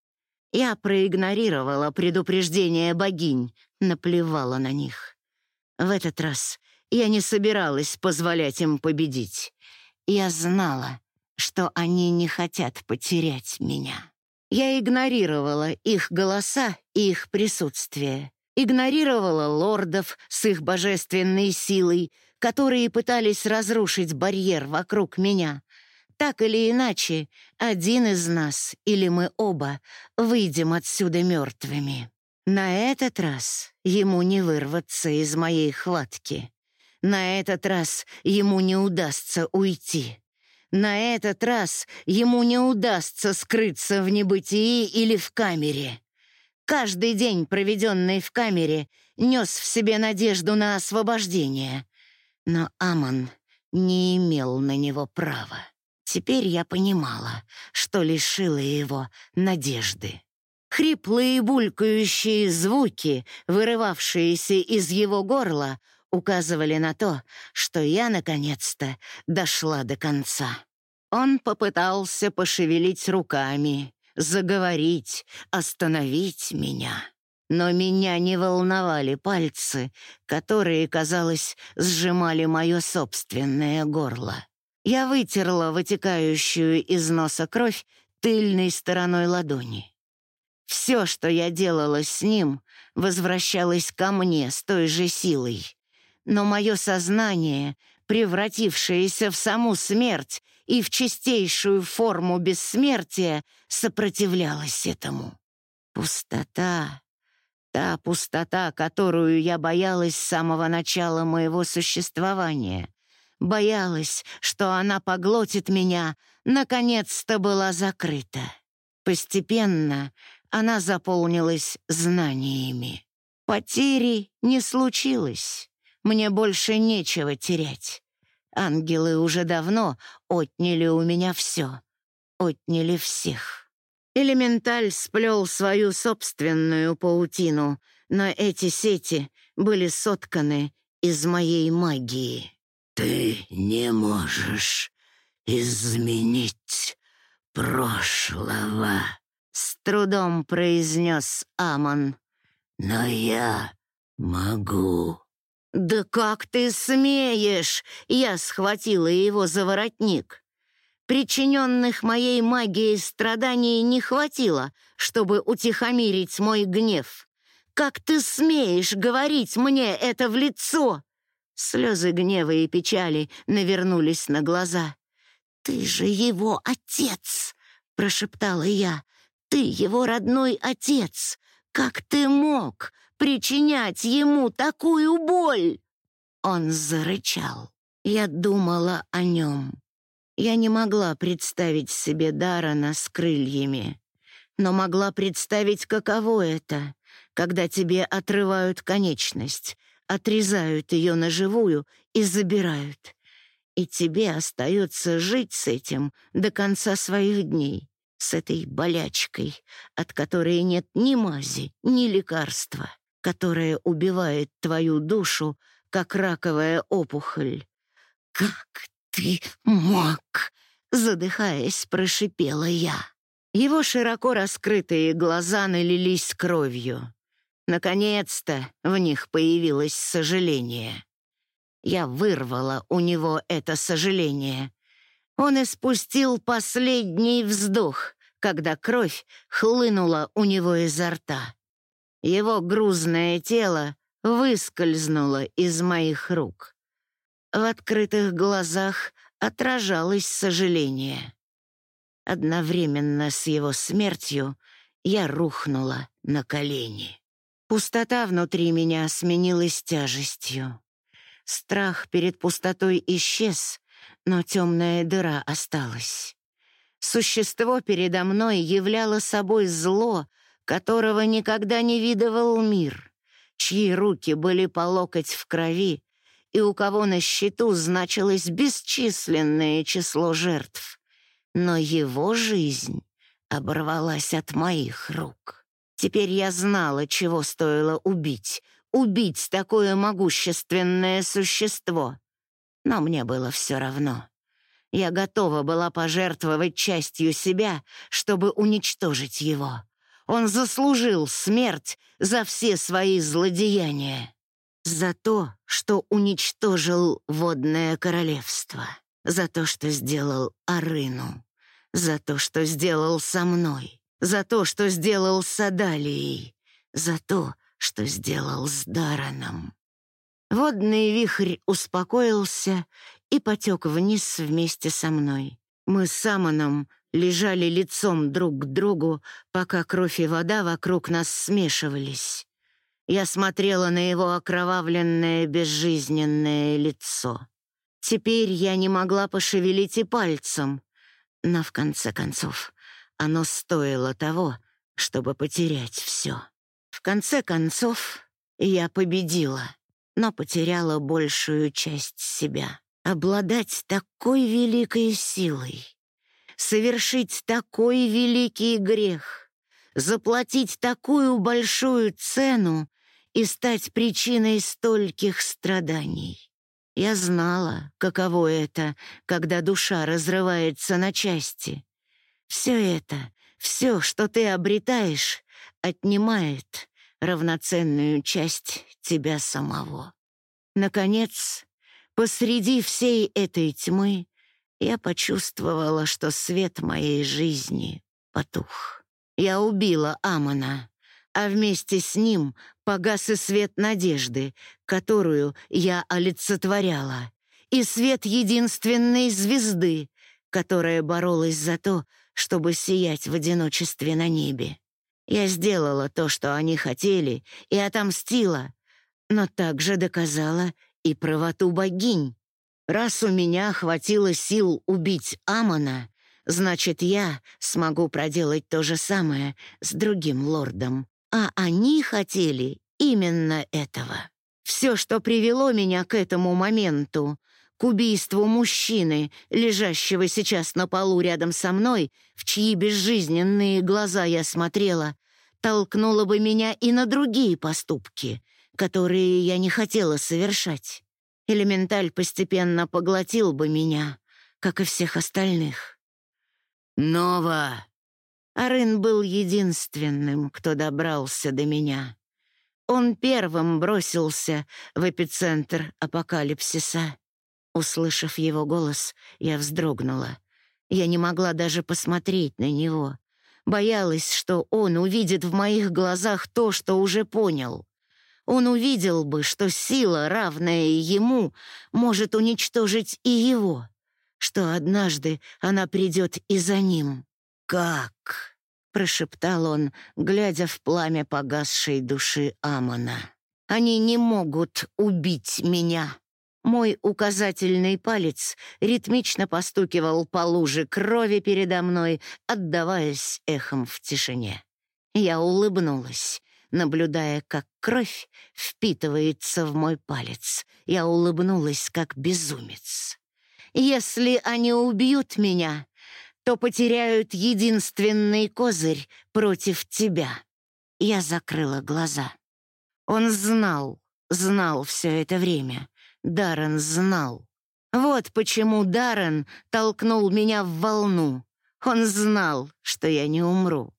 Я проигнорировала предупреждение богинь, наплевала на них. В этот раз я не собиралась позволять им победить. Я знала, что они не хотят потерять меня. Я игнорировала их голоса и их присутствие. Игнорировала лордов с их божественной силой, которые пытались разрушить барьер вокруг меня. Так или иначе, один из нас или мы оба выйдем отсюда мертвыми. На этот раз ему не вырваться из моей хватки. На этот раз ему не удастся уйти. На этот раз ему не удастся скрыться в небытии или в камере. Каждый день, проведенный в камере, нес в себе надежду на освобождение. Но Амон не имел на него права. Теперь я понимала, что лишила его надежды. Хриплые булькающие звуки, вырывавшиеся из его горла, указывали на то, что я, наконец-то, дошла до конца. Он попытался пошевелить руками, заговорить, остановить меня. Но меня не волновали пальцы, которые, казалось, сжимали мое собственное горло. Я вытерла вытекающую из носа кровь тыльной стороной ладони. Все, что я делала с ним, возвращалось ко мне с той же силой. Но мое сознание, превратившееся в саму смерть и в чистейшую форму бессмертия, сопротивлялось этому. Пустота, та пустота, которую я боялась с самого начала моего существования. Боялась, что она поглотит меня, наконец-то была закрыта. Постепенно она заполнилась знаниями. Потери не случилось. Мне больше нечего терять. Ангелы уже давно отняли у меня все. Отняли всех. Элементаль сплел свою собственную паутину, но эти сети были сотканы из моей магии. «Ты не можешь изменить прошлого», с трудом произнес Амон. «Но я могу». «Да как ты смеешь?» Я схватила его за воротник. Причиненных моей магией страданий не хватило, чтобы утихомирить мой гнев. «Как ты смеешь говорить мне это в лицо?» Слезы гнева и печали навернулись на глаза. «Ты же его отец!» — прошептала я. Ты его родной отец. Как ты мог причинять ему такую боль?» Он зарычал. Я думала о нем. Я не могла представить себе Дарана с крыльями, но могла представить, каково это, когда тебе отрывают конечность, отрезают ее на живую и забирают. И тебе остается жить с этим до конца своих дней с этой болячкой, от которой нет ни мази, ни лекарства, которая убивает твою душу, как раковая опухоль. «Как ты мог?» — задыхаясь, прошипела я. Его широко раскрытые глаза налились кровью. Наконец-то в них появилось сожаление. Я вырвала у него это сожаление, он испустил последний вздох, когда кровь хлынула у него изо рта. Его грузное тело выскользнуло из моих рук. В открытых глазах отражалось сожаление. Одновременно с его смертью я рухнула на колени. Пустота внутри меня сменилась тяжестью. Страх перед пустотой исчез, но темная дыра осталась. Существо передо мной являло собой зло, которого никогда не видывал мир, чьи руки были по локоть в крови, и у кого на счету значилось бесчисленное число жертв. Но его жизнь оборвалась от моих рук. Теперь я знала, чего стоило убить, убить такое могущественное существо. Но мне было все равно. Я готова была пожертвовать частью себя, чтобы уничтожить его. Он заслужил смерть за все свои злодеяния. За то, что уничтожил водное королевство. За то, что сделал Арыну. За то, что сделал со мной. За то, что сделал с Адалией. За то, что сделал с Дараном. Водный вихрь успокоился и потек вниз вместе со мной. Мы с Амоном лежали лицом друг к другу, пока кровь и вода вокруг нас смешивались. Я смотрела на его окровавленное безжизненное лицо. Теперь я не могла пошевелить и пальцем, но в конце концов оно стоило того, чтобы потерять все. В конце концов я победила, но потеряла большую часть себя. Обладать такой великой силой совершить такой великий грех, заплатить такую большую цену и стать причиной стольких страданий. Я знала, каково это, когда душа разрывается на части. Все это, все, что ты обретаешь, отнимает равноценную часть тебя самого. Наконец, посреди всей этой тьмы я почувствовала, что свет моей жизни потух. Я убила Амона, а вместе с ним погас и свет надежды, которую я олицетворяла, и свет единственной звезды, которая боролась за то, чтобы сиять в одиночестве на небе. Я сделала то, что они хотели, и отомстила, но также доказала и правоту богинь. Раз у меня хватило сил убить Амона, значит, я смогу проделать то же самое с другим лордом. А они хотели именно этого. Все, что привело меня к этому моменту, к убийству мужчины, лежащего сейчас на полу рядом со мной, в чьи безжизненные глаза я смотрела, толкнуло бы меня и на другие поступки, которые я не хотела совершать элементаль постепенно поглотил бы меня, как и всех остальных. «Нова!» Арын был единственным, кто добрался до меня. Он первым бросился в эпицентр апокалипсиса. Услышав его голос, я вздрогнула. Я не могла даже посмотреть на него. Боялась, что он увидит в моих глазах то, что уже понял он увидел бы, что сила, равная ему, может уничтожить и его, что однажды она придет и за ним. «Как?» — прошептал он, глядя в пламя погасшей души Амона. «Они не могут убить меня». Мой указательный палец ритмично постукивал по луже крови передо мной, отдаваясь эхом в тишине. Я улыбнулась наблюдая, как кровь впитывается в мой палец. Я улыбнулась, как безумец. «Если они убьют меня, то потеряют единственный козырь против тебя». Я закрыла глаза. Он знал, знал все это время. Даррен знал. Вот почему Даррен толкнул меня в волну. Он знал, что я не умру.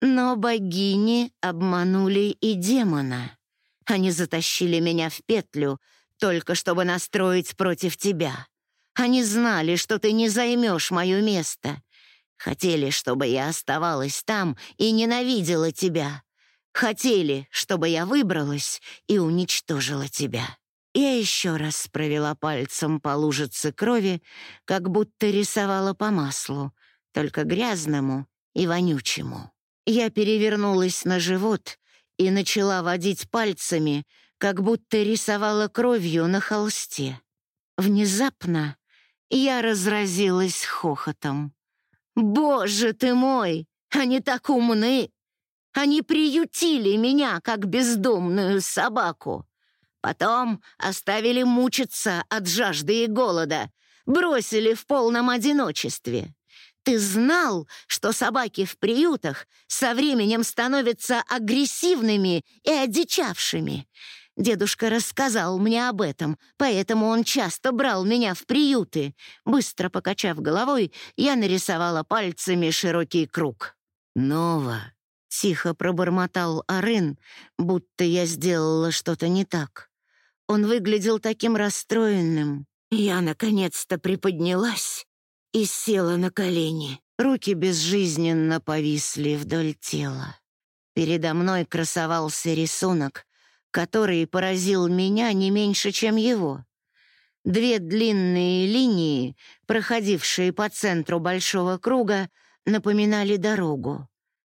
Но богини обманули и демона. Они затащили меня в петлю, только чтобы настроить против тебя. Они знали, что ты не займешь мое место. Хотели, чтобы я оставалась там и ненавидела тебя. Хотели, чтобы я выбралась и уничтожила тебя. Я еще раз провела пальцем по лужице крови, как будто рисовала по маслу, только грязному и вонючему. Я перевернулась на живот и начала водить пальцами, как будто рисовала кровью на холсте. Внезапно я разразилась хохотом. «Боже ты мой! Они так умны! Они приютили меня, как бездомную собаку. Потом оставили мучиться от жажды и голода, бросили в полном одиночестве. Ты знал, что собаки в приютах со временем становятся агрессивными и одичавшими? Дедушка рассказал мне об этом, поэтому он часто брал меня в приюты. Быстро покачав головой, я нарисовала пальцами широкий круг. «Нова», — тихо пробормотал Арын, будто я сделала что-то не так. Он выглядел таким расстроенным. Я наконец-то приподнялась и села на колени. Руки безжизненно повисли вдоль тела. Передо мной красовался рисунок, который поразил меня не меньше, чем его. Две длинные линии, проходившие по центру большого круга, напоминали дорогу.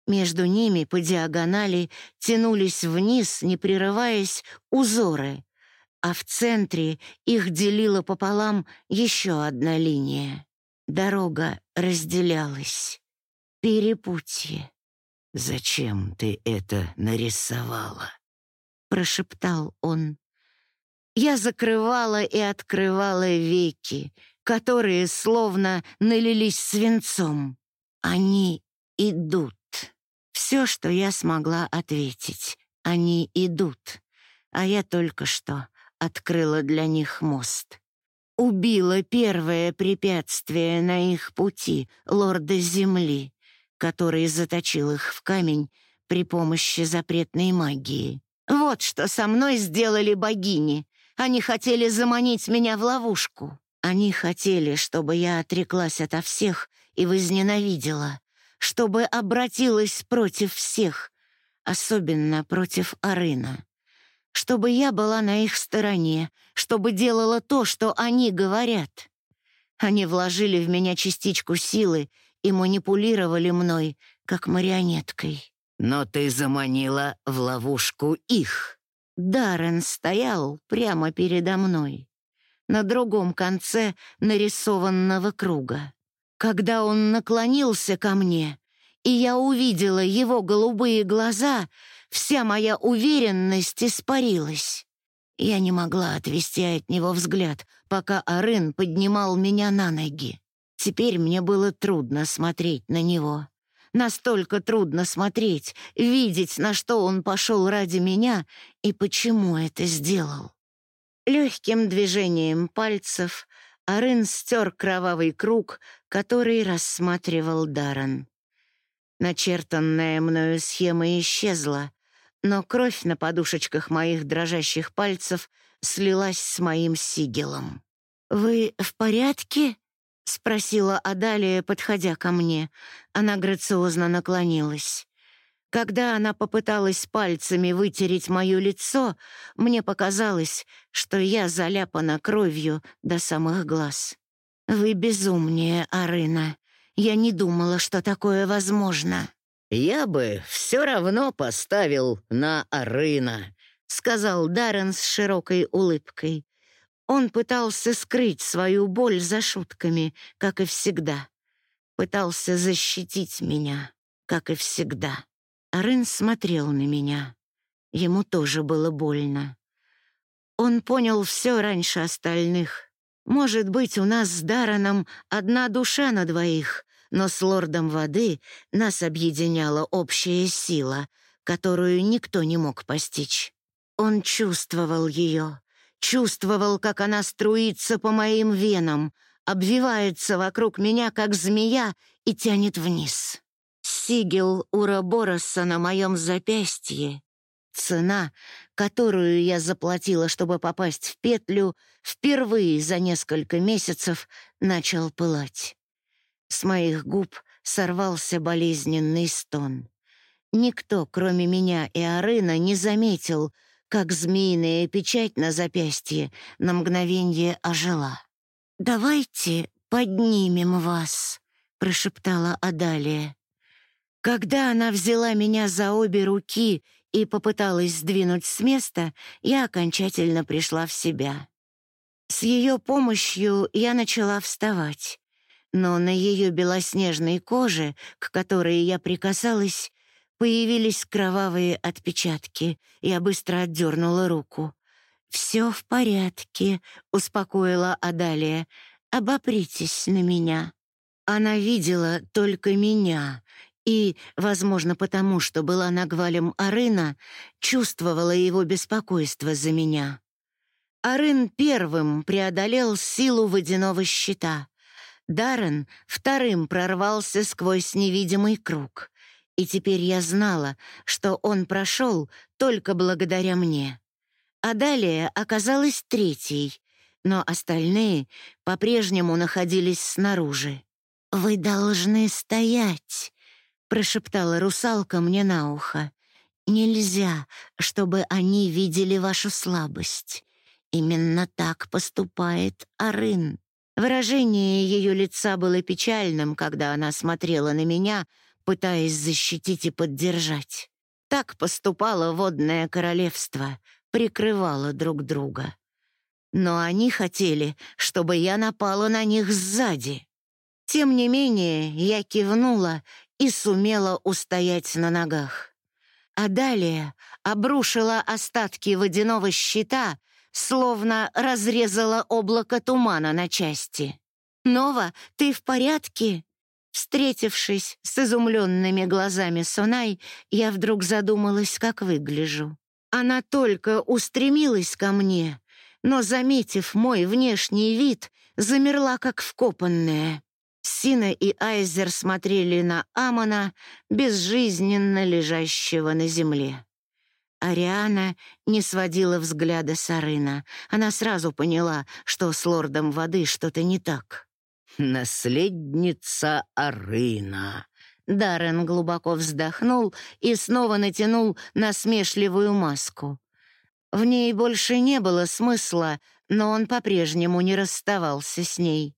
Между ними по диагонали тянулись вниз, не прерываясь, узоры, а в центре их делила пополам еще одна линия. Дорога разделялась. Перепутье. «Зачем ты это нарисовала?» прошептал он. Я закрывала и открывала веки, которые словно налились свинцом. Они идут. Все, что я смогла ответить. Они идут. А я только что открыла для них мост. Убила первое препятствие на их пути, лорда Земли, который заточил их в камень при помощи запретной магии. Вот что со мной сделали богини. Они хотели заманить меня в ловушку. Они хотели, чтобы я отреклась ото всех и возненавидела, чтобы обратилась против всех, особенно против Арына. Чтобы я была на их стороне, чтобы делала то, что они говорят. Они вложили в меня частичку силы и манипулировали мной, как марионеткой. Но ты заманила в ловушку их. Даррен стоял прямо передо мной, на другом конце нарисованного круга. Когда он наклонился ко мне, и я увидела его голубые глаза, вся моя уверенность испарилась. Я не могла отвести от него взгляд, пока Арын поднимал меня на ноги. Теперь мне было трудно смотреть на него. Настолько трудно смотреть, видеть, на что он пошел ради меня и почему это сделал. Легким движением пальцев Арын стер кровавый круг, который рассматривал Даран. Начертанная мною схема исчезла, но кровь на подушечках моих дрожащих пальцев слилась с моим сигелом. «Вы в порядке?» — спросила Адалия, подходя ко мне. Она грациозно наклонилась. Когда она попыталась пальцами вытереть мое лицо, мне показалось, что я заляпана кровью до самых глаз. «Вы безумнее, Арына. Я не думала, что такое возможно». «Я бы все равно поставил на Арына», — сказал Даррен с широкой улыбкой. Он пытался скрыть свою боль за шутками, как и всегда. Пытался защитить меня, как и всегда. Арен смотрел на меня. Ему тоже было больно. Он понял все раньше остальных. Может быть, у нас с Дараном одна душа на двоих, но с лордом воды нас объединяла общая сила, которую никто не мог постичь. Он чувствовал ее, Чувствовал, как она струится по моим венам, обвивается вокруг меня, как змея, и тянет вниз. Сигел Урабороса на моем запястье. Цена, которую я заплатила, чтобы попасть в петлю, впервые за несколько месяцев начал пылать. С моих губ сорвался болезненный стон. Никто, кроме меня и Арына, не заметил, как змеиная печать на запястье на мгновение ожила. «Давайте поднимем вас», — прошептала Адалия. Когда она взяла меня за обе руки и попыталась сдвинуть с места, я окончательно пришла в себя. С ее помощью я начала вставать, но на ее белоснежной коже, к которой я прикасалась, Появились кровавые отпечатки. Я быстро отдернула руку. «Все в порядке», — успокоила Адалия. «Обопритесь на меня». Она видела только меня и, возможно, потому что была нагвалем Арына, чувствовала его беспокойство за меня. Арын первым преодолел силу водяного щита. Даррен вторым прорвался сквозь невидимый круг. И теперь я знала, что он прошел только благодаря мне. А далее оказалась третьей, но остальные по-прежнему находились снаружи. «Вы должны стоять», — прошептала русалка мне на ухо. «Нельзя, чтобы они видели вашу слабость. Именно так поступает Арын». Выражение ее лица было печальным, когда она смотрела на меня, пытаясь защитить и поддержать. Так поступало водное королевство, прикрывало друг друга. Но они хотели, чтобы я напала на них сзади. Тем не менее, я кивнула и сумела устоять на ногах. А далее обрушила остатки водяного щита, словно разрезала облако тумана на части. «Нова, ты в порядке?» Встретившись с изумленными глазами Сонай, я вдруг задумалась, как выгляжу. Она только устремилась ко мне, но, заметив мой внешний вид, замерла как вкопанная. Сина и Айзер смотрели на Амона, безжизненно лежащего на земле. Ариана не сводила взгляда с Арына. Она сразу поняла, что с лордом воды что-то не так. «Наследница Арына», Даррен глубоко вздохнул и снова натянул насмешливую маску. В ней больше не было смысла, но он по-прежнему не расставался с ней.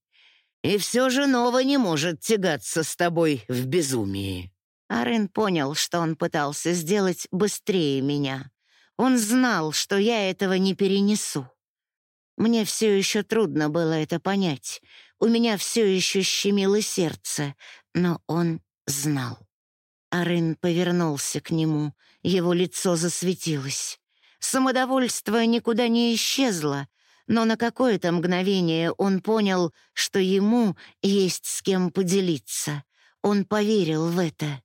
«И все же Нова не может тягаться с тобой в безумии». Арен понял, что он пытался сделать быстрее меня. Он знал, что я этого не перенесу. Мне все еще трудно было это понять. У меня все еще щемило сердце, но он знал. Арен повернулся к нему, его лицо засветилось. Самодовольство никуда не исчезло, но на какое-то мгновение он понял, что ему есть с кем поделиться. Он поверил в это.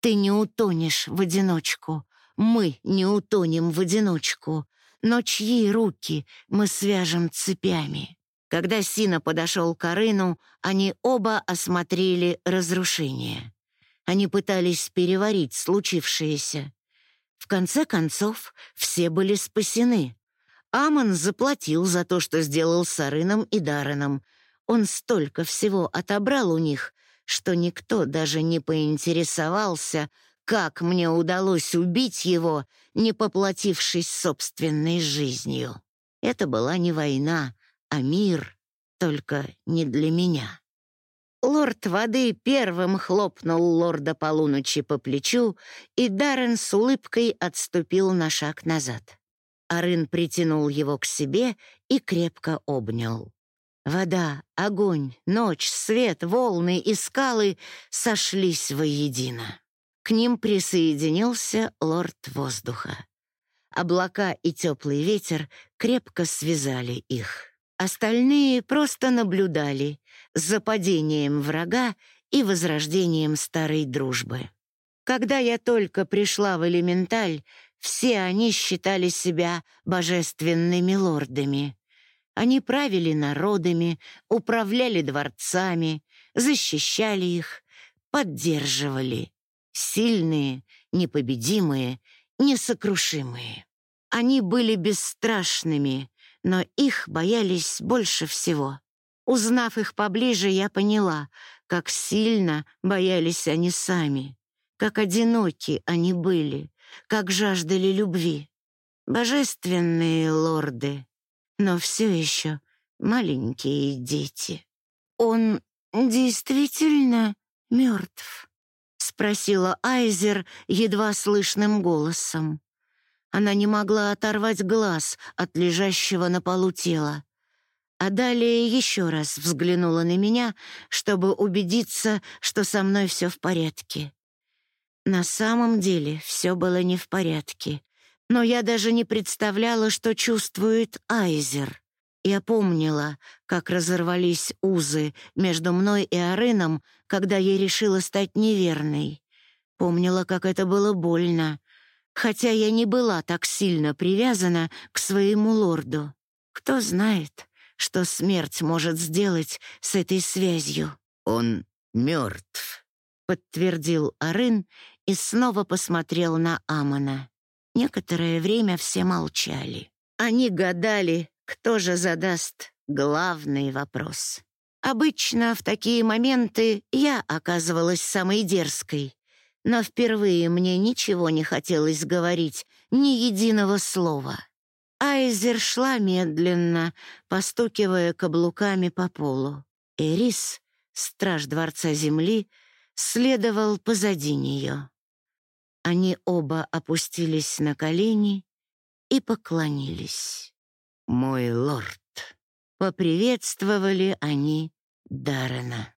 «Ты не утонешь в одиночку. Мы не утонем в одиночку. Но чьи руки мы свяжем цепями?» Когда Сина подошел к Арыну, они оба осмотрели разрушение. Они пытались переварить случившееся. В конце концов, все были спасены. Амон заплатил за то, что сделал с Арыном и Дарреном. Он столько всего отобрал у них, что никто даже не поинтересовался, как мне удалось убить его, не поплатившись собственной жизнью. Это была не война, а мир, только не для меня. Лорд воды первым хлопнул лорда полуночи по плечу, и Даррен с улыбкой отступил на шаг назад. Арын притянул его к себе и крепко обнял. Вода, огонь, ночь, свет, волны и скалы сошлись воедино. К ним присоединился лорд воздуха. Облака и теплый ветер крепко связали их. Остальные просто наблюдали за падением врага и возрождением старой дружбы. Когда я только пришла в элементаль, все они считали себя божественными лордами. Они правили народами, управляли дворцами, защищали их, поддерживали. Сильные, непобедимые, несокрушимые. Они были бесстрашными, но их боялись больше всего. Узнав их поближе, я поняла, как сильно боялись они сами, как одиноки они были, как жаждали любви. Божественные лорды, но все еще маленькие дети. «Он действительно мертв?» — спросила Айзер едва слышным голосом. Она не могла оторвать глаз от лежащего на полу тела. А далее еще раз взглянула на меня, чтобы убедиться, что со мной все в порядке. На самом деле все было не в порядке, но я даже не представляла, что чувствует Айзер. Я помнила, как разорвались узы между мной и Арыном, когда я решила стать неверной. Помнила, как это было больно, хотя я не была так сильно привязана к своему лорду. Кто знает, что смерть может сделать с этой связью. «Он мертв», — подтвердил Арын и снова посмотрел на Амона. Некоторое время все молчали. Они гадали, кто же задаст главный вопрос. Обычно в такие моменты я оказывалась самой дерзкой, но впервые мне ничего не хотелось говорить, ни единого слова. Айзер шла медленно, постукивая каблуками по полу. Эрис, страж Дворца Земли, следовал позади нее. Они оба опустились на колени и поклонились. «Мой лорд!» Поприветствовали они Даррена.